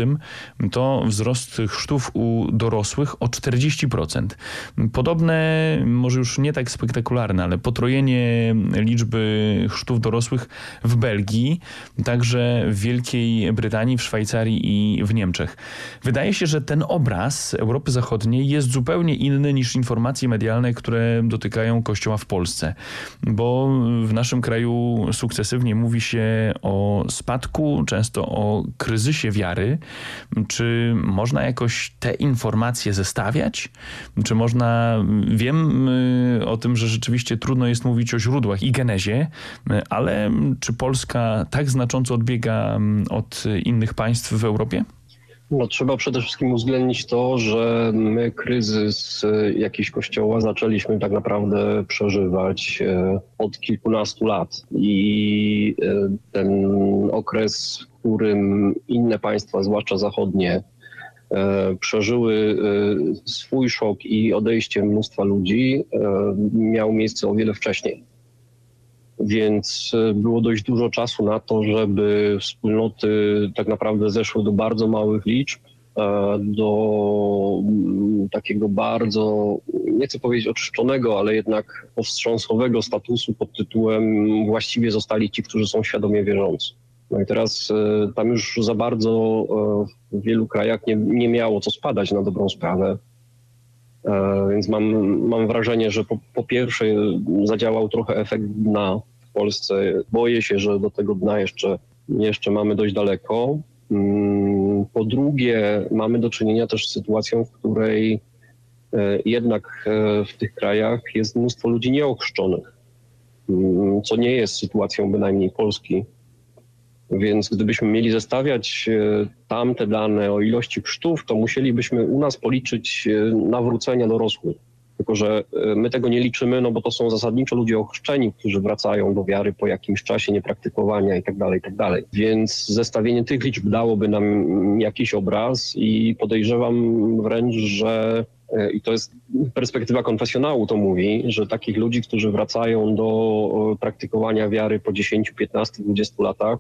to wzrost chrztów u dorosłych o 40%. Podobne, może już nie tak spektakularne, ale potrojenie liczby chrztów dorosłych w Belgii, także w Wielkiej Brytanii, w Szwajcarii i w Niemczech. Wydaje się, że ten obraz Europy Zachodniej jest zupełnie inny niż informacje medialne, które dotykają Kościoła w Polsce. Bo w naszym kraju sukcesywnie mówi się o spadku, często o kryzysie wiary. Czy można jakoś te informacje zestawiać? Czy można, wiem y, o tym, że rzeczywiście trudno jest mówić o źródłach i genezie, ale czy Polska tak znacząco odbiega mm, od innych państw w Europie? No, trzeba przede wszystkim uwzględnić to, że my kryzys e, jakiś kościoła zaczęliśmy tak naprawdę przeżywać e, od kilkunastu lat. I e, ten okres, w którym inne państwa, zwłaszcza zachodnie, przeżyły swój szok i odejście mnóstwa ludzi, miał miejsce o wiele wcześniej więc e, było dość dużo czasu na to, żeby wspólnoty tak naprawdę zeszły do bardzo małych liczb, e, do mm, takiego bardzo, nie chcę powiedzieć oczyszczonego, ale jednak powstrząsowego statusu pod tytułem właściwie zostali ci, którzy są świadomie wierzący. No i teraz e, tam już za bardzo w wielu krajach nie, nie miało co spadać na dobrą sprawę. Więc mam, mam wrażenie, że po, po pierwsze zadziałał trochę efekt dna w Polsce. Boję się, że do tego dna jeszcze, jeszcze mamy dość daleko. Mm, po drugie, mamy do czynienia też z sytuacją, w której e, jednak e, w tych krajach jest mnóstwo ludzi nieochrzczonych, mm, co nie jest sytuacją bynajmniej Polski. Więc gdybyśmy mieli zestawiać e, tamte dane o ilości chrztów, to musielibyśmy u nas policzyć e, nawrócenia dorosłych. Tylko, że e, my tego nie liczymy, no bo to są zasadniczo ludzie ochrzczeni, którzy wracają do wiary po jakimś czasie niepraktykowania i tak dalej, i tak. Więc zestawienie tych liczb dałoby nam jakiś obraz i podejrzewam wręcz, że i to jest perspektywa konfesjonału to mówi, że takich ludzi, którzy wracają do praktykowania wiary po 10, 15, 20 latach,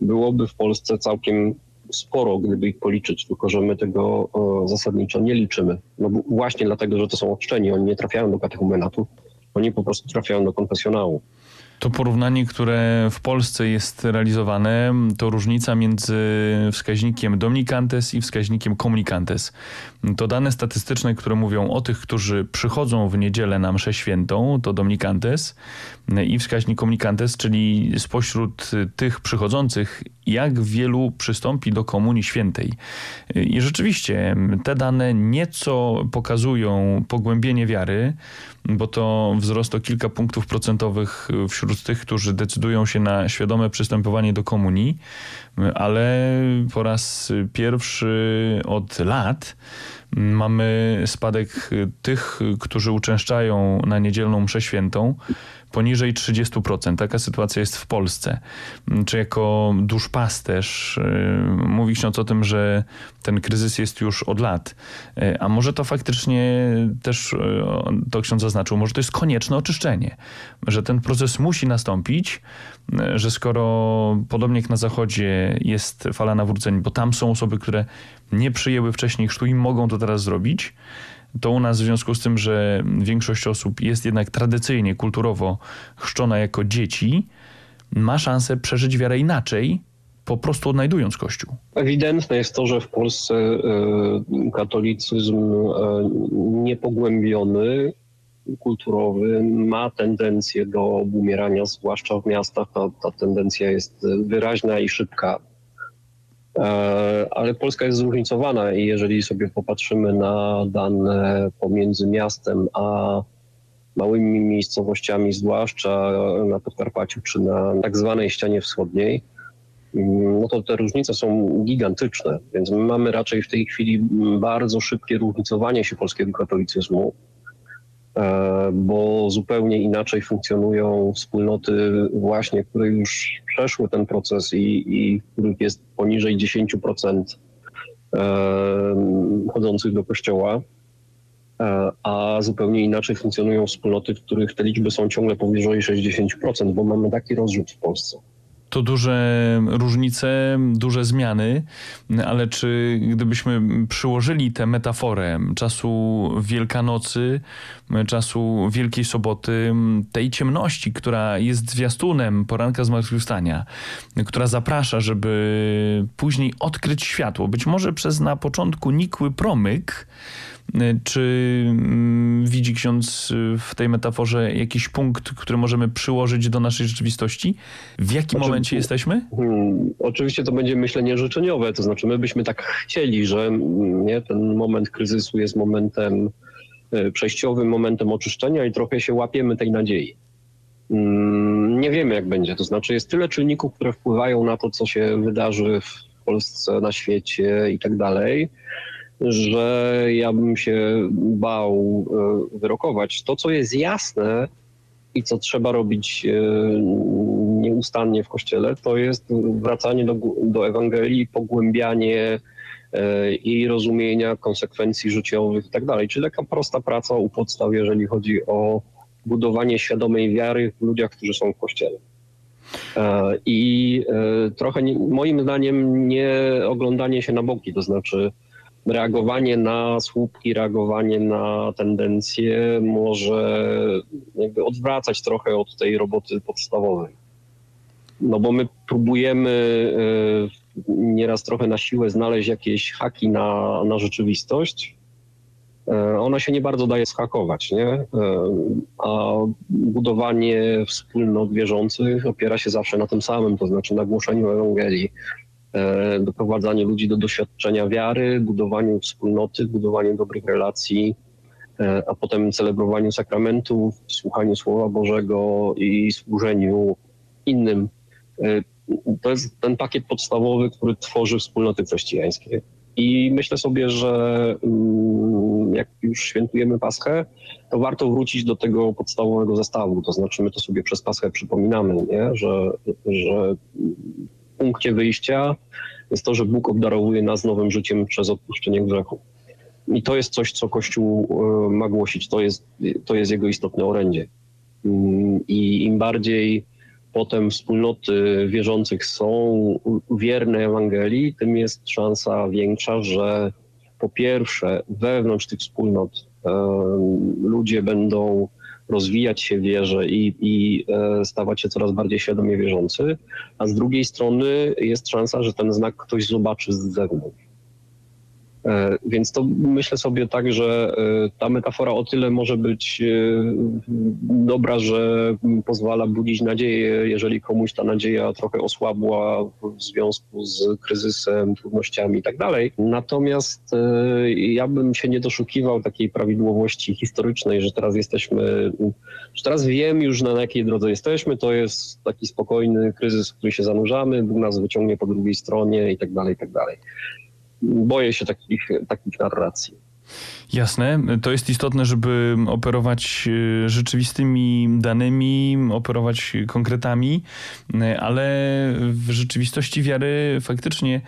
byłoby w Polsce całkiem sporo, gdyby ich policzyć, tylko że my tego zasadniczo nie liczymy. No właśnie dlatego, że to są odczeni, oni nie trafiają do katechumenatu, oni po prostu trafiają do konfesjonału. To porównanie, które w Polsce jest realizowane, to różnica między wskaźnikiem Dominicantes i wskaźnikiem Comunicantes. To dane statystyczne, które mówią o tych, którzy przychodzą w niedzielę na mszę świętą, to Dominicantes i wskaźnik Comunicantes, czyli spośród tych przychodzących, jak wielu przystąpi do Komunii Świętej. I rzeczywiście te dane nieco pokazują pogłębienie wiary, bo to wzrost o kilka punktów procentowych wśród tych, którzy decydują się na świadome przystępowanie do komunii, ale po raz pierwszy od lat mamy spadek tych, którzy uczęszczają na niedzielną mszę świętą poniżej 30%. Taka sytuacja jest w Polsce. Czy jako duszpasterz y, mówi ksiądz o tym, że ten kryzys jest już od lat. Y, a może to faktycznie też, y, to ksiądz zaznaczył, może to jest konieczne oczyszczenie, że ten proces musi nastąpić, że skoro podobnie jak na Zachodzie jest fala nawróceń, bo tam są osoby, które nie przyjęły wcześniej chrztu i mogą to teraz zrobić, to u nas w związku z tym, że większość osób jest jednak tradycyjnie, kulturowo chrzczona jako dzieci, ma szansę przeżyć wiarę inaczej, po prostu odnajdując Kościół. Ewidentne jest to, że w Polsce y, katolicyzm y, niepogłębiony, kulturowy ma tendencję do umierania, zwłaszcza w miastach. Ta, ta tendencja jest wyraźna i szybka. E, ale Polska jest zróżnicowana i jeżeli sobie popatrzymy na dane pomiędzy miastem a małymi miejscowościami, zwłaszcza na Podkarpaciu czy na tak zwanej ścianie wschodniej, mm, no to te różnice są gigantyczne, więc my mamy raczej w tej chwili bardzo szybkie różnicowanie się polskiego katolicyzmu. E, bo zupełnie inaczej funkcjonują wspólnoty właśnie, które już przeszły ten proces i, i których jest poniżej 10% e, chodzących do kościoła, e, a zupełnie inaczej funkcjonują wspólnoty, w których te liczby są ciągle powyżej 60%, bo mamy taki rozrzut w Polsce to duże różnice, duże zmiany, ale czy gdybyśmy przyłożyli tę metaforę czasu Wielkanocy, czasu Wielkiej Soboty, tej ciemności, która jest zwiastunem poranka zmartwychwstania, która zaprasza, żeby później odkryć światło, być może przez na początku nikły promyk, czy mm, widzi ksiądz w tej metaforze jakiś punkt, który możemy przyłożyć do naszej rzeczywistości? W jakim momencie jesteśmy? Hmm, oczywiście to będzie myślenie życzeniowe, to znaczy my byśmy tak chcieli, że mm, nie, ten moment kryzysu jest momentem e, przejściowym, momentem oczyszczenia i trochę się łapiemy tej nadziei. Hmm, nie wiemy jak będzie, to znaczy jest tyle czynników, które wpływają na to, co się wydarzy w Polsce, na świecie i tak dalej że ja bym się bał e, wyrokować. To, co jest jasne i co trzeba robić e, nieustannie w Kościele, to jest wracanie do, do Ewangelii, pogłębianie e, jej rozumienia, konsekwencji życiowych i tak dalej. Czyli taka prosta praca u podstaw, jeżeli chodzi o budowanie świadomej wiary w ludziach, którzy są w Kościele. I trochę moim zdaniem nie oglądanie się na boki, to znaczy reagowanie na słupki, reagowanie na tendencje może jakby odwracać trochę od tej roboty podstawowej. No bo my próbujemy e, nieraz trochę na siłę znaleźć jakieś haki na, na rzeczywistość. E, ona się nie bardzo daje schakować, nie? E, a budowanie wspólnot wierzących opiera się zawsze na tym samym, to znaczy na głoszeniu Ewangelii, doprowadzanie ludzi do doświadczenia wiary, budowaniu wspólnoty, budowaniu dobrych relacji, e, a potem celebrowaniu sakramentów, słuchaniu Słowa Bożego i służeniu innym. E, to jest ten pakiet podstawowy, który tworzy wspólnoty chrześcijańskie. I myślę sobie, że mm, jak już świętujemy Paschę, to warto wrócić do tego podstawowego zestawu. To znaczy, my to sobie przez Paschę przypominamy, nie? Że, że punkcie wyjścia jest to, że Bóg obdarowuje nas nowym życiem przez odpuszczenie grzechu. I to jest coś, co Kościół e, ma głosić. To jest, to jest jego istotne orędzie. Mm, I im bardziej potem wspólnoty wierzących są wierne Ewangelii, tym jest szansa większa, że po pierwsze wewnątrz tych wspólnot e, ludzie będą rozwijać się wierze i, i e, stawać się coraz bardziej świadomie wierzący, a z drugiej strony jest szansa, że ten znak ktoś zobaczy z zewnątrz. E, więc to myślę sobie tak, że e, ta metafora o tyle może być e, dobra, że pozwala budzić nadzieję, jeżeli komuś ta nadzieja trochę osłabła w związku z kryzysem, trudnościami i tak. Natomiast ja bym się nie doszukiwał takiej prawidłowości historycznej, że teraz jesteśmy, że teraz wiem już na jakiej drodze jesteśmy, to jest taki spokojny kryzys, w który się zanurzamy, Bóg nas wyciągnie po drugiej stronie i tak boję się takich, takich narracji. Jasne, to jest istotne, żeby operować e, rzeczywistymi danymi, operować konkretami, e, ale w rzeczywistości wiary faktycznie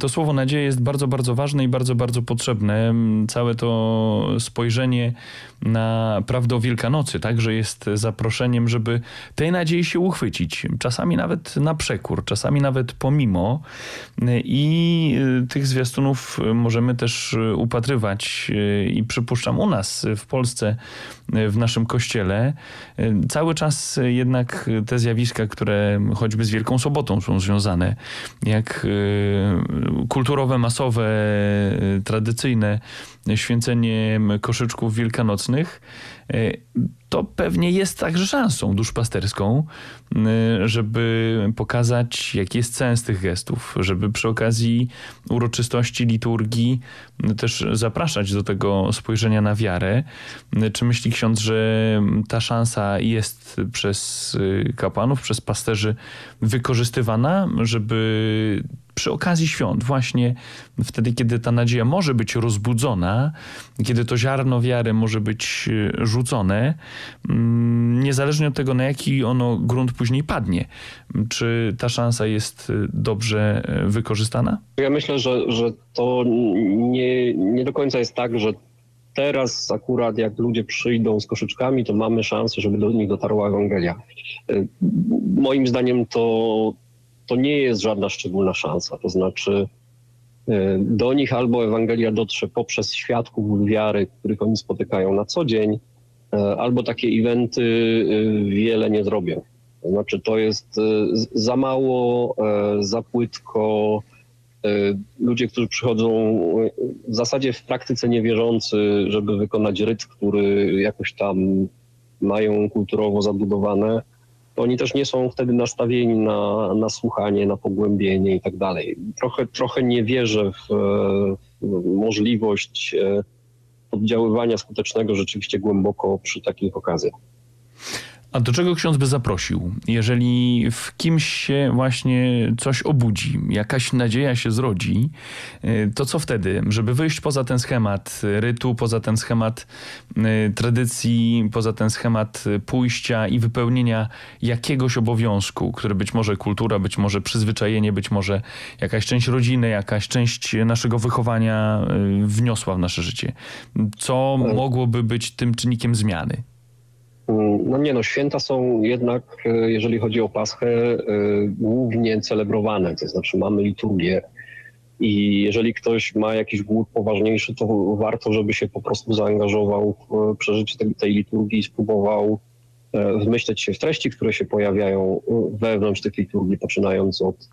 to słowo nadzieja jest bardzo, bardzo ważne i bardzo, bardzo potrzebne. Całe to spojrzenie na prawdę o Wielkanocy także jest zaproszeniem, żeby tej nadziei się uchwycić. Czasami nawet na przekór, czasami nawet pomimo. I e, tych zwiastunów możemy też upatrywać i przypuszczam u nas w Polsce, w naszym kościele, cały czas jednak te zjawiska, które choćby z Wielką Sobotą są związane, jak e, kulturowe, masowe, tradycyjne święcenie koszyczków wielkanocnych, e, to pewnie jest także szansą duszpasterską, y, żeby pokazać, jaki jest sens tych gestów, żeby przy okazji uroczystości liturgii y, też zapraszać do tego spojrzenia na wiarę. Y, czy myśli ksiądz, że ta szansa jest przez kapłanów, przez pasterzy wykorzystywana, żeby przy okazji świąt, właśnie wtedy, kiedy ta nadzieja może być rozbudzona, kiedy to ziarno wiary może być rzucone, Mm, niezależnie od tego, na jaki ono grunt później padnie. Czy ta szansa jest y, dobrze y, wykorzystana? Ja myślę, że, że to nie, nie do końca jest tak, że teraz akurat jak ludzie przyjdą z koszyczkami, to mamy szansę, żeby do nich dotarła Ewangelia. Y, moim zdaniem to, to nie jest żadna szczególna szansa. To znaczy do nich albo Ewangelia dotrze poprzez świadków wiary, których oni spotykają na co dzień, E, albo takie eventy e, wiele nie zrobią. To znaczy to jest e, za mało, za płytko. Ludzie, którzy przychodzą w zasadzie w praktyce niewierzący, żeby wykonać ryt, który jakoś tam mają kulturowo zabudowane, to oni też nie są wtedy nastawieni na, na słuchanie, na pogłębienie i tak dalej. Trochę, trochę nie wierzę w, w możliwość oddziaływania skutecznego rzeczywiście głęboko przy takich okazjach. A do czego ksiądz by zaprosił? Jeżeli w kimś się właśnie coś obudzi, jakaś nadzieja się zrodzi, y, to co wtedy? Żeby wyjść poza ten schemat rytu, poza ten schemat y, tradycji, poza ten schemat pójścia i wypełnienia jakiegoś obowiązku, który być może kultura, być może przyzwyczajenie, być może jakaś część rodziny, jakaś część naszego wychowania y, wniosła w nasze życie. Co tak. mogłoby być tym czynnikiem zmiany? Mm, no nie no, święta są jednak, e, jeżeli chodzi o Paschę, e, głównie celebrowane, to znaczy mamy liturgię i jeżeli ktoś ma jakiś głód poważniejszy, to warto, żeby się po prostu zaangażował w przeżycie tej, liturgii i spróbował e, wmyśleć się w treści, które się pojawiają wewnątrz tych liturgii, poczynając od,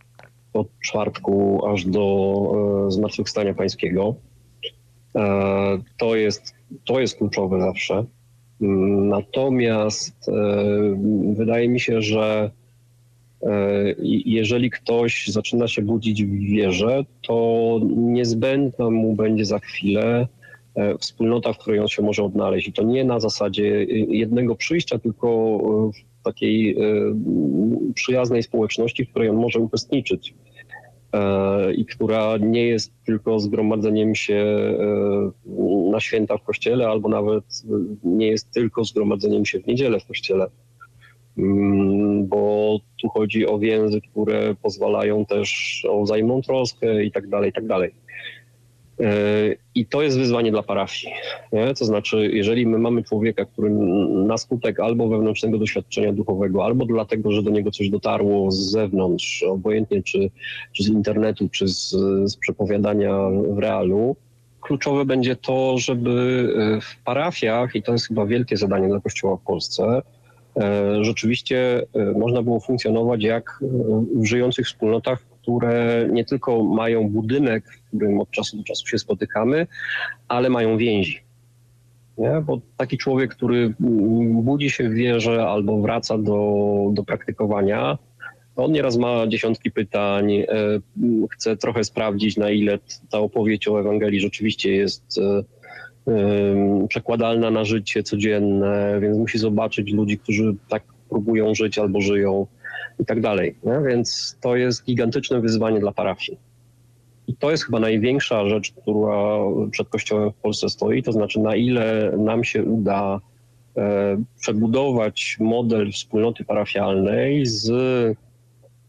od czwartku aż do Zmartwychwstania Pańskiego. To jest, to jest kluczowe zawsze. Natomiast e, wydaje mi się, że e, jeżeli ktoś zaczyna się budzić w wierze, to niezbędna mu będzie za chwilę e, wspólnota, w której on się może odnaleźć. I to nie na zasadzie jednego przyjścia, tylko w takiej przyjaznej społeczności, w której on może uczestniczyć. E, i która nie jest tylko zgromadzeniem się e, na święta w kościele, albo nawet nie jest tylko zgromadzeniem się w niedzielę w kościele, mm, bo tu chodzi o więzy, które pozwalają też o wzajemną troskę i tak dalej, i tak dalej. E, I to jest wyzwanie dla parafii. Nie? To znaczy, jeżeli my mamy człowieka, który na skutek albo wewnętrznego doświadczenia duchowego, albo dlatego, że do niego coś dotarło z zewnątrz, obojętnie czy, czy z internetu, czy z, z przepowiadania w realu, kluczowe będzie to, żeby w parafiach, i to jest chyba wielkie zadanie dla Kościoła w Polsce, rzeczywiście można było funkcjonować jak w żyjących wspólnotach, które nie tylko mają budynek, w którym od czasu do czasu się spotykamy, ale mają więzi. Nie? Bo taki człowiek, który budzi się w wierze albo wraca do, do praktykowania, on nieraz ma dziesiątki pytań, e, chce trochę sprawdzić, na ile ta opowieść o Ewangelii rzeczywiście jest e, przekładalna na życie codzienne, więc musi zobaczyć ludzi, którzy tak próbują żyć albo żyją i tak dalej. Nie? Więc to jest gigantyczne wyzwanie dla parafii. I to jest chyba największa rzecz, która przed Kościołem w Polsce stoi, to znaczy na ile nam się uda e, przebudować model wspólnoty parafialnej z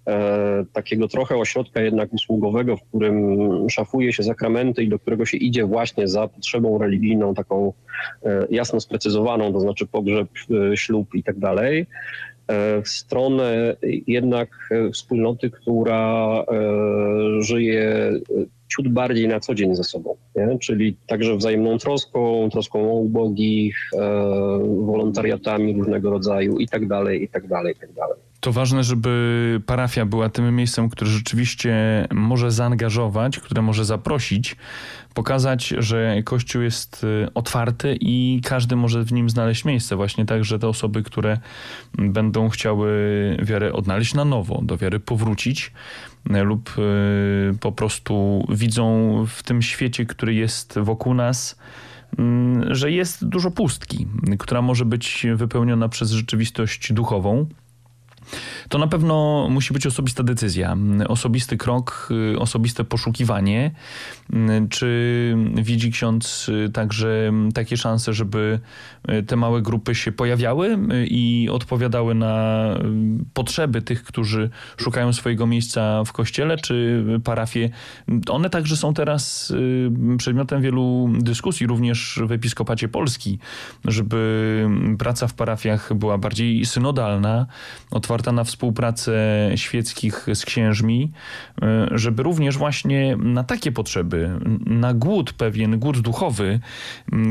e, takiego trochę ośrodka jednak usługowego, w którym szafuje się sakramenty i do którego się idzie właśnie za potrzebą religijną, taką e, jasno sprecyzowaną, to znaczy pogrzeb, e, ślub i tak dalej, w stronę jednak e, wspólnoty, która e, żyje ciut bardziej na co dzień ze sobą, nie? czyli także wzajemną troską, troską o ubogich, wolontariatami różnego rodzaju i tak dalej, i tak dalej, i tak dalej. To ważne, żeby parafia była tym miejscem, które rzeczywiście może zaangażować, które może zaprosić, pokazać, że Kościół jest y, otwarty i każdy może w nim znaleźć miejsce. Właśnie tak, że te osoby, które będą chciały wiarę odnaleźć na nowo, do wiary powrócić y, lub y, po prostu widzą w tym świecie, który jest wokół nas, mm, że jest dużo pustki, która może być wypełniona przez rzeczywistość duchową. To na pewno musi być osobista decyzja, osobisty krok, y, osobiste poszukiwanie. Y, czy widzi ksiądz y, także takie szanse, żeby te małe grupy się pojawiały i odpowiadały na potrzeby tych, którzy szukają swojego miejsca w kościele, czy parafie? One także są teraz przedmiotem wielu dyskusji, również w Episkopacie Polski, żeby praca w parafiach była bardziej synodalna, otwarta na współpracę świeckich z księżmi, e, żeby również właśnie na takie potrzeby, na głód pewien, głód duchowy,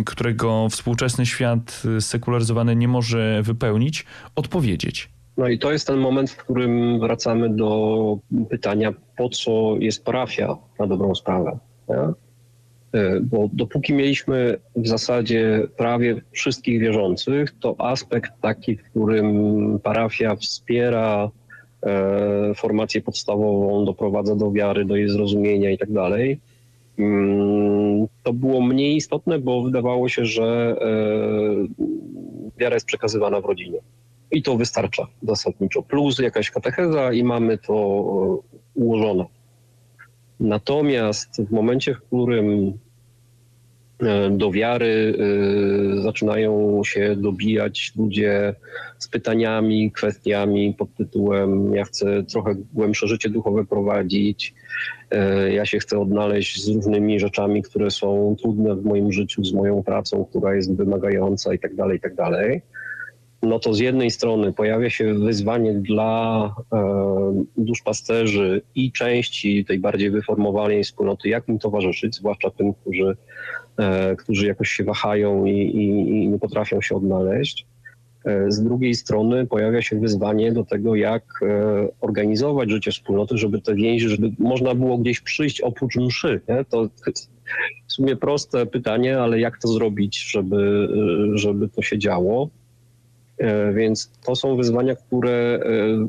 którego współczesny świat sekularyzowany nie może wypełnić, odpowiedzieć. No i to jest ten moment, w którym wracamy do pytania, po co jest parafia na dobrą sprawę. Nie? E, bo dopóki mieliśmy w zasadzie prawie wszystkich wierzących, to aspekt taki, w którym parafia wspiera e, formację podstawową, doprowadza do wiary, do jej zrozumienia i tak dalej, mm, to było mniej istotne, bo wydawało się, że e, wiara jest przekazywana w rodzinie. I to wystarcza zasadniczo. Plus jakaś katecheza i mamy to ułożone. Natomiast w momencie, w którym e, do wiary e, zaczynają się dobijać ludzie z pytaniami, kwestiami pod tytułem ja chcę trochę głębsze życie duchowe prowadzić, e, ja się chcę odnaleźć z różnymi rzeczami, które są trudne w moim życiu, z moją pracą, która jest wymagająca i tak dalej, i tak dalej no to z jednej strony pojawia się wyzwanie dla e, duszpasterzy i części tej bardziej wyformowanej wspólnoty, jak im towarzyszyć, zwłaszcza tym, którzy, e, którzy jakoś się wahają i, i, i nie potrafią się odnaleźć. E, z drugiej strony pojawia się wyzwanie do tego, jak e, organizować życie wspólnoty, żeby te więzi, żeby można było gdzieś przyjść oprócz mszy. Nie? To w sumie proste pytanie, ale jak to zrobić, żeby, e, żeby to się działo? E, więc to są wyzwania, które e,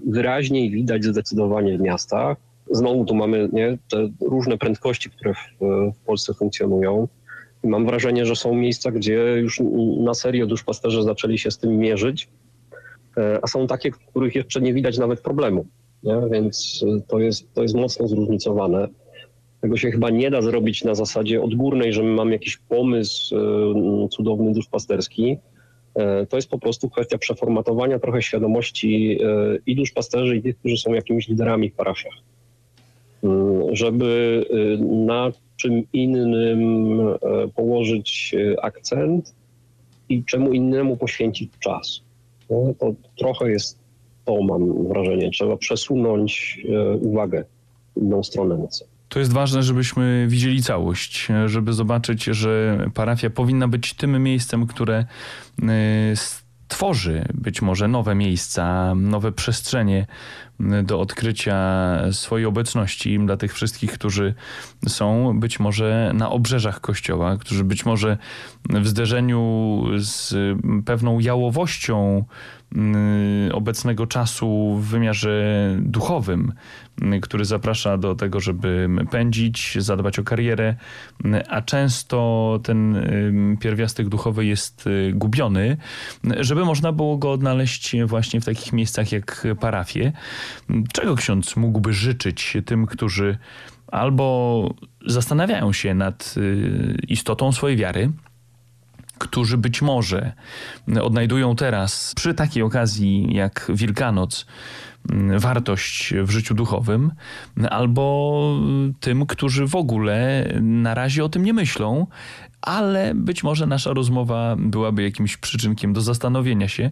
wyraźniej widać zdecydowanie w miastach. Znowu tu mamy nie, te różne prędkości, które w, w Polsce funkcjonują. I mam wrażenie, że są miejsca, gdzie już na serio duszpasterze zaczęli się z tym mierzyć, e, a są takie, w których jeszcze nie widać nawet problemu. Nie? Więc to jest, to jest mocno zróżnicowane. Tego się chyba nie da zrobić na zasadzie odgórnej, że my mamy jakiś pomysł cudowny duszpasterski, E, to jest po prostu kwestia przeformatowania trochę świadomości e, i duszpasterzy, i tych, którzy są jakimiś liderami w parafiach. Mm, żeby e, na czym innym położyć akcent i czemu innemu poświęcić czas. No, to trochę jest to, mam wrażenie. Trzeba przesunąć uwagę w inną stronę. To jest ważne, żebyśmy widzieli całość, żeby zobaczyć, że parafia powinna być tym miejscem, które tworzy być może nowe miejsca, nowe przestrzenie do odkrycia swojej obecności dla tych wszystkich, którzy są być może na obrzeżach kościoła, którzy być może w zderzeniu z pewną jałowością Y, obecnego czasu w wymiarze duchowym, y, który zaprasza do tego, żeby pędzić, zadbać o karierę, y, a często ten pierwiastek duchowy jest gubiony, żeby można było go odnaleźć właśnie w takich miejscach jak parafie. Czego ksiądz mógłby życzyć tym, którzy albo zastanawiają się nad istotą swojej wiary, którzy być może odnajdują teraz przy takiej okazji jak Wielkanoc mm, wartość w życiu duchowym, albo tym, którzy w ogóle na razie o tym nie myślą, ale być może nasza rozmowa byłaby jakimś przyczynkiem do zastanowienia się,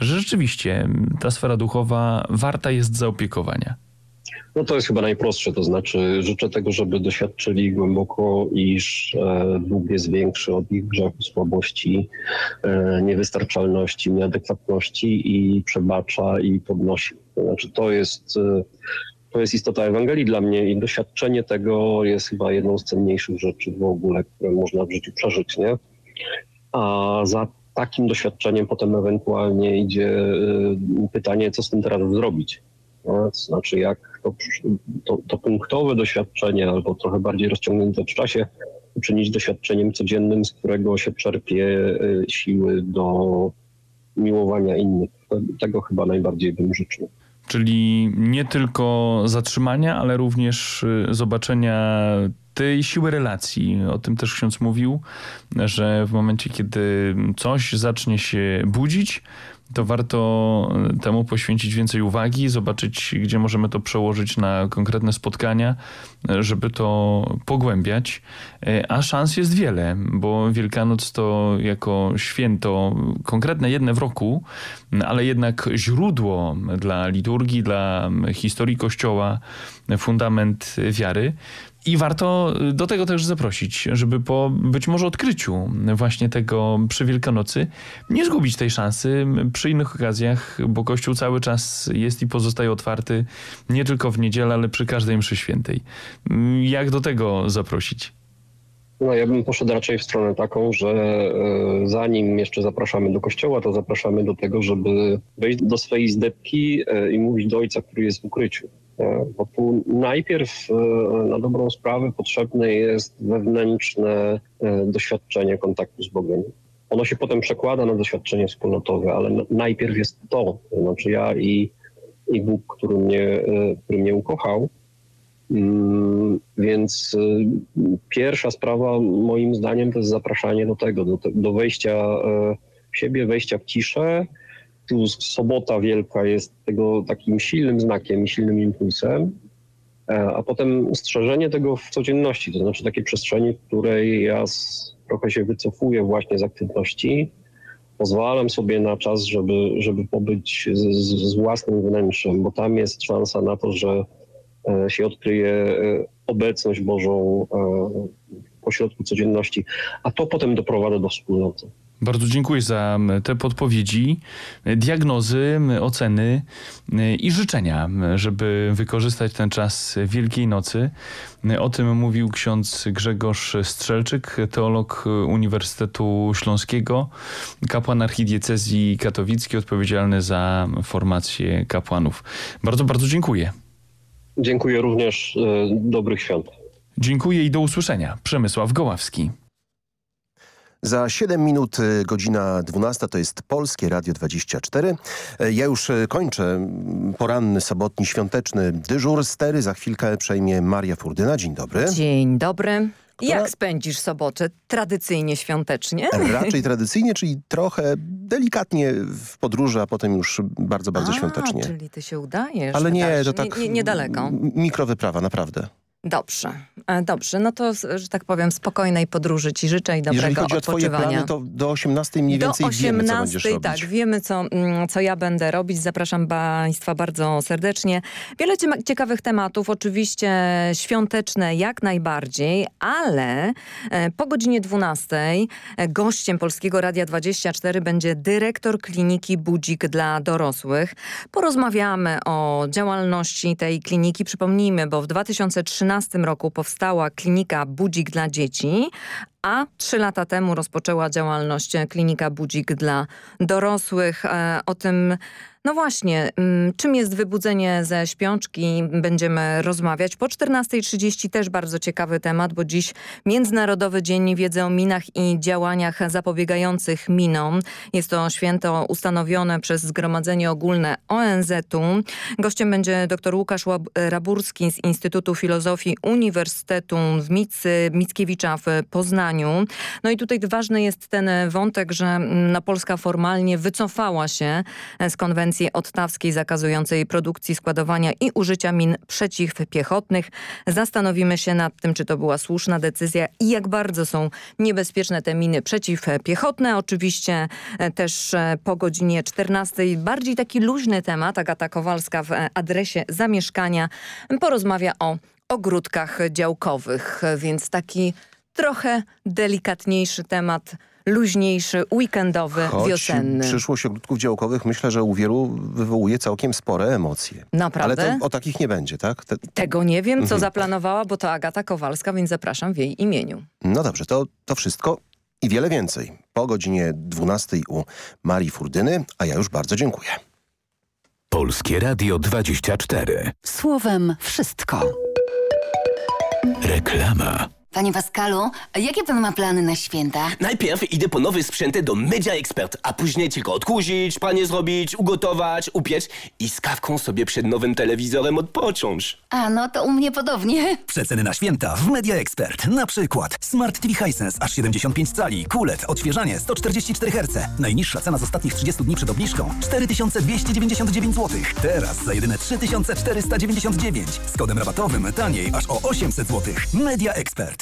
że rzeczywiście ta sfera duchowa warta jest zaopiekowania. No to jest chyba najprostsze, to znaczy życzę tego, żeby doświadczyli głęboko, iż e, Bóg jest większy od ich grzechu, słabości, e, niewystarczalności, nieadekwatności i przebacza i podnosi. To znaczy to jest, e, to jest istota Ewangelii dla mnie i doświadczenie tego jest chyba jedną z cenniejszych rzeczy w ogóle, które można w życiu przeżyć, nie? A za takim doświadczeniem potem ewentualnie idzie pytanie, co z tym teraz zrobić. No, to znaczy, jak to, to, to punktowe doświadczenie, albo trochę bardziej rozciągnięte w czasie, uczynić doświadczeniem codziennym, z którego się czerpie y, siły do miłowania innych. Tego chyba najbardziej bym życzył. Czyli nie tylko zatrzymania, ale również y, zobaczenia tej siły relacji. O tym też ksiądz mówił, że w momencie, kiedy coś zacznie się budzić, to warto e, temu poświęcić więcej uwagi, zobaczyć, gdzie możemy to przełożyć na konkretne spotkania, e, żeby to pogłębiać. E, a szans jest wiele, bo Wielkanoc to jako święto konkretne jedne w roku, ale jednak źródło dla liturgii, dla historii Kościoła, fundament wiary. I warto do tego też zaprosić, żeby po być może odkryciu właśnie tego przy Wielkanocy nie zgubić tej szansy przy innych okazjach, bo Kościół cały czas jest i pozostaje otwarty nie tylko w niedzielę, ale przy każdej mszy świętej. Jak do tego zaprosić? No, ja bym poszedł raczej w stronę taką, że e, zanim jeszcze zapraszamy do kościoła, to zapraszamy do tego, żeby wejść do swojej zdebki e, i mówić do ojca, który jest w ukryciu. E, bo tu najpierw na dobrą sprawę potrzebne jest wewnętrzne doświadczenie kontaktu z Bogiem. Ono się potem przekłada na doświadczenie wspólnotowe, ale najpierw jest to, znaczy ja i, i Bóg, który mnie, który mnie ukochał, Mm, więc pierwsza sprawa moim zdaniem to jest zapraszanie do tego, do, do wejścia e, w siebie, wejścia w ciszę. Tu sobota wielka jest tego takim silnym znakiem silnym impulsem, e, a potem strzeżenie tego w codzienności, to znaczy takiej przestrzeni, w której ja trochę się wycofuję właśnie z aktywności, pozwalam sobie na czas, żeby, żeby pobyć z, z własnym wnętrzem, bo tam jest szansa na to, że E, się odkryje e, obecność Bożą pośrodku codzienności, a to potem doprowadza do wspólnoty. Bardzo dziękuję za te podpowiedzi, diagnozy, oceny i życzenia, żeby wykorzystać ten czas Wielkiej Nocy. O tym mówił ksiądz Grzegorz Strzelczyk, teolog Uniwersytetu Śląskiego, kapłan archidiecezji katowickiej, odpowiedzialny za formację kapłanów. Bardzo, bardzo dziękuję. Dziękuję również. E, dobrych świąt. Dziękuję i do usłyszenia. Przemysław Goławski. Za 7 minut e, godzina 12 to jest Polskie Radio 24. E, ja już kończę poranny, sobotni, świąteczny dyżur. Stery za chwilkę przejmie Maria Furdyna. Dzień dobry. Dzień dobry. Która... Jak spędzisz sobotę? Tradycyjnie świątecznie? Raczej tradycyjnie, czyli trochę delikatnie w podróży, a potem już bardzo, bardzo a, świątecznie. czyli ty się udajesz. Ale nie, to tak nie, nie, niedaleko. Mikrowyprawa, naprawdę. Dobrze, e, dobrze. No to, że tak powiem, spokojnej podróży ci życzę i dobrego Jeżeli chodzi o twoje odpoczywania. plany, to do 18 mniej więcej do 18, wiemy, co będziesz robić. tak, wiemy, co, mm, co ja będę robić. Zapraszam Państwa bardzo serdecznie. Wiele cie- ciekawych tematów, oczywiście świąteczne jak najbardziej, ale e, po godzinie 12 e, gościem Polskiego Radia 24 będzie dyrektor kliniki Budzik dla dorosłych. Porozmawiamy o działalności tej kliniki. Przypomnijmy, bo w 2013 roku powstała klinika Budzik dla dzieci, a trzy lata temu rozpoczęła działalność klinika Budzik dla dorosłych. E, O tym, no właśnie, mm, czym jest wybudzenie ze śpiączki, będziemy rozmawiać. Po 14.30 też bardzo ciekawy temat, bo dziś Międzynarodowy Dzień Wiedzy o Minach i działaniach zapobiegających minom. Jest to święto ustanowione przez Zgromadzenie Ogólne ONZ-u. Gościem będzie dr Łukasz Raburski z Instytutu Filozofii Uniwersytetu w Micy, Mickiewicza w Poznaniu. No i tutaj ważny jest ten wątek, że mm, no, Polska formalnie wycofała się z konwencji ottawskiej zakazującej produkcji, składowania i użycia min przeciwpiechotnych. Zastanowimy się nad tym, czy to była słuszna decyzja i jak bardzo są niebezpieczne te miny przeciwpiechotne. Oczywiście e, też e, po godzinie 14 bardziej taki luźny temat. Agata Kowalska w e, adresie zamieszkania porozmawia o ogródkach działkowych, więc taki trochę delikatniejszy temat, luźniejszy, weekendowy, Choć wiosenny. przyszłość ogródków działkowych myślę, że u wielu wywołuje całkiem spore emocje. Naprawdę? Ale to o takich nie będzie, tak? Te... Tego nie wiem, co Mhm. zaplanowała, bo to Agata Kowalska, więc zapraszam w jej imieniu. No dobrze, to, to wszystko i wiele więcej. Po godzinie 12 u Marii Furdyny, a ja już bardzo dziękuję. Polskie Radio 24. Słowem wszystko. Reklama. Panie Pascalu, jakie pan ma plany na święta? Najpierw idę po nowe sprzęty do Media Expert, a później tylko odkurzyć, pranie zrobić, ugotować, upiec i z kawką sobie przed nowym telewizorem odpocząć. A, no to u mnie podobnie. Przeceny na święta w Media Expert. Na przykład Smart TV Hisense aż 75 cali, QLED, odświeżanie 144 Hz. Najniższa cena z ostatnich 30 dni przed obniżką 4299 zł. Teraz za jedyne 3499. Z kodem rabatowym taniej aż o 800 zł. Media Expert.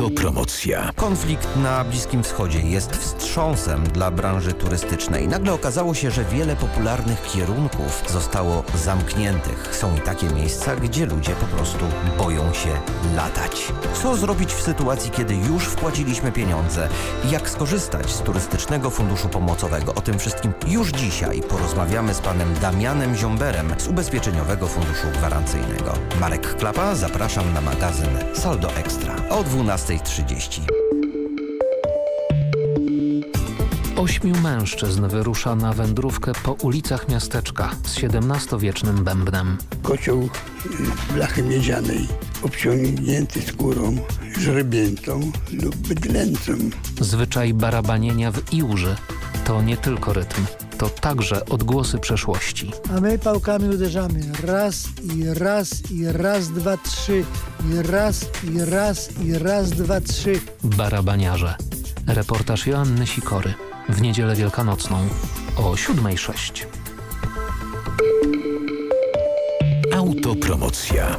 Autopromocja. Konflikt na Bliskim Wschodzie jest wstrząsem dla branży turystycznej. Nagle okazało się, że wiele popularnych kierunków zostało zamkniętych. Są i takie miejsca, gdzie ludzie po prostu boją się latać. Co zrobić w sytuacji, kiedy już wpłaciliśmy pieniądze? Jak skorzystać z Turystycznego Funduszu Pomocowego? O tym wszystkim już dzisiaj porozmawiamy z panem Damianem Ziomberem z Ubezpieczeniowego Funduszu Gwarancyjnego. Marek Klapa, zapraszam na magazyn Saldo Ekstra o 12.30. Ośmiu mężczyzn wyrusza na wędrówkę po ulicach miasteczka z XVII-wiecznym bębnem. Kocioł z blachy miedzianej, obciągnięty skórą, żrebiętą lub bydlęcą. Zwyczaj barabanienia w iłży to nie tylko rytm, to także odgłosy przeszłości. A my pałkami uderzamy raz i raz i raz, dwa, trzy i raz i raz i raz, dwa, trzy. Barabaniarze. Reportaż Joanny Sikory w niedzielę wielkanocną o 7.06. Autopromocja.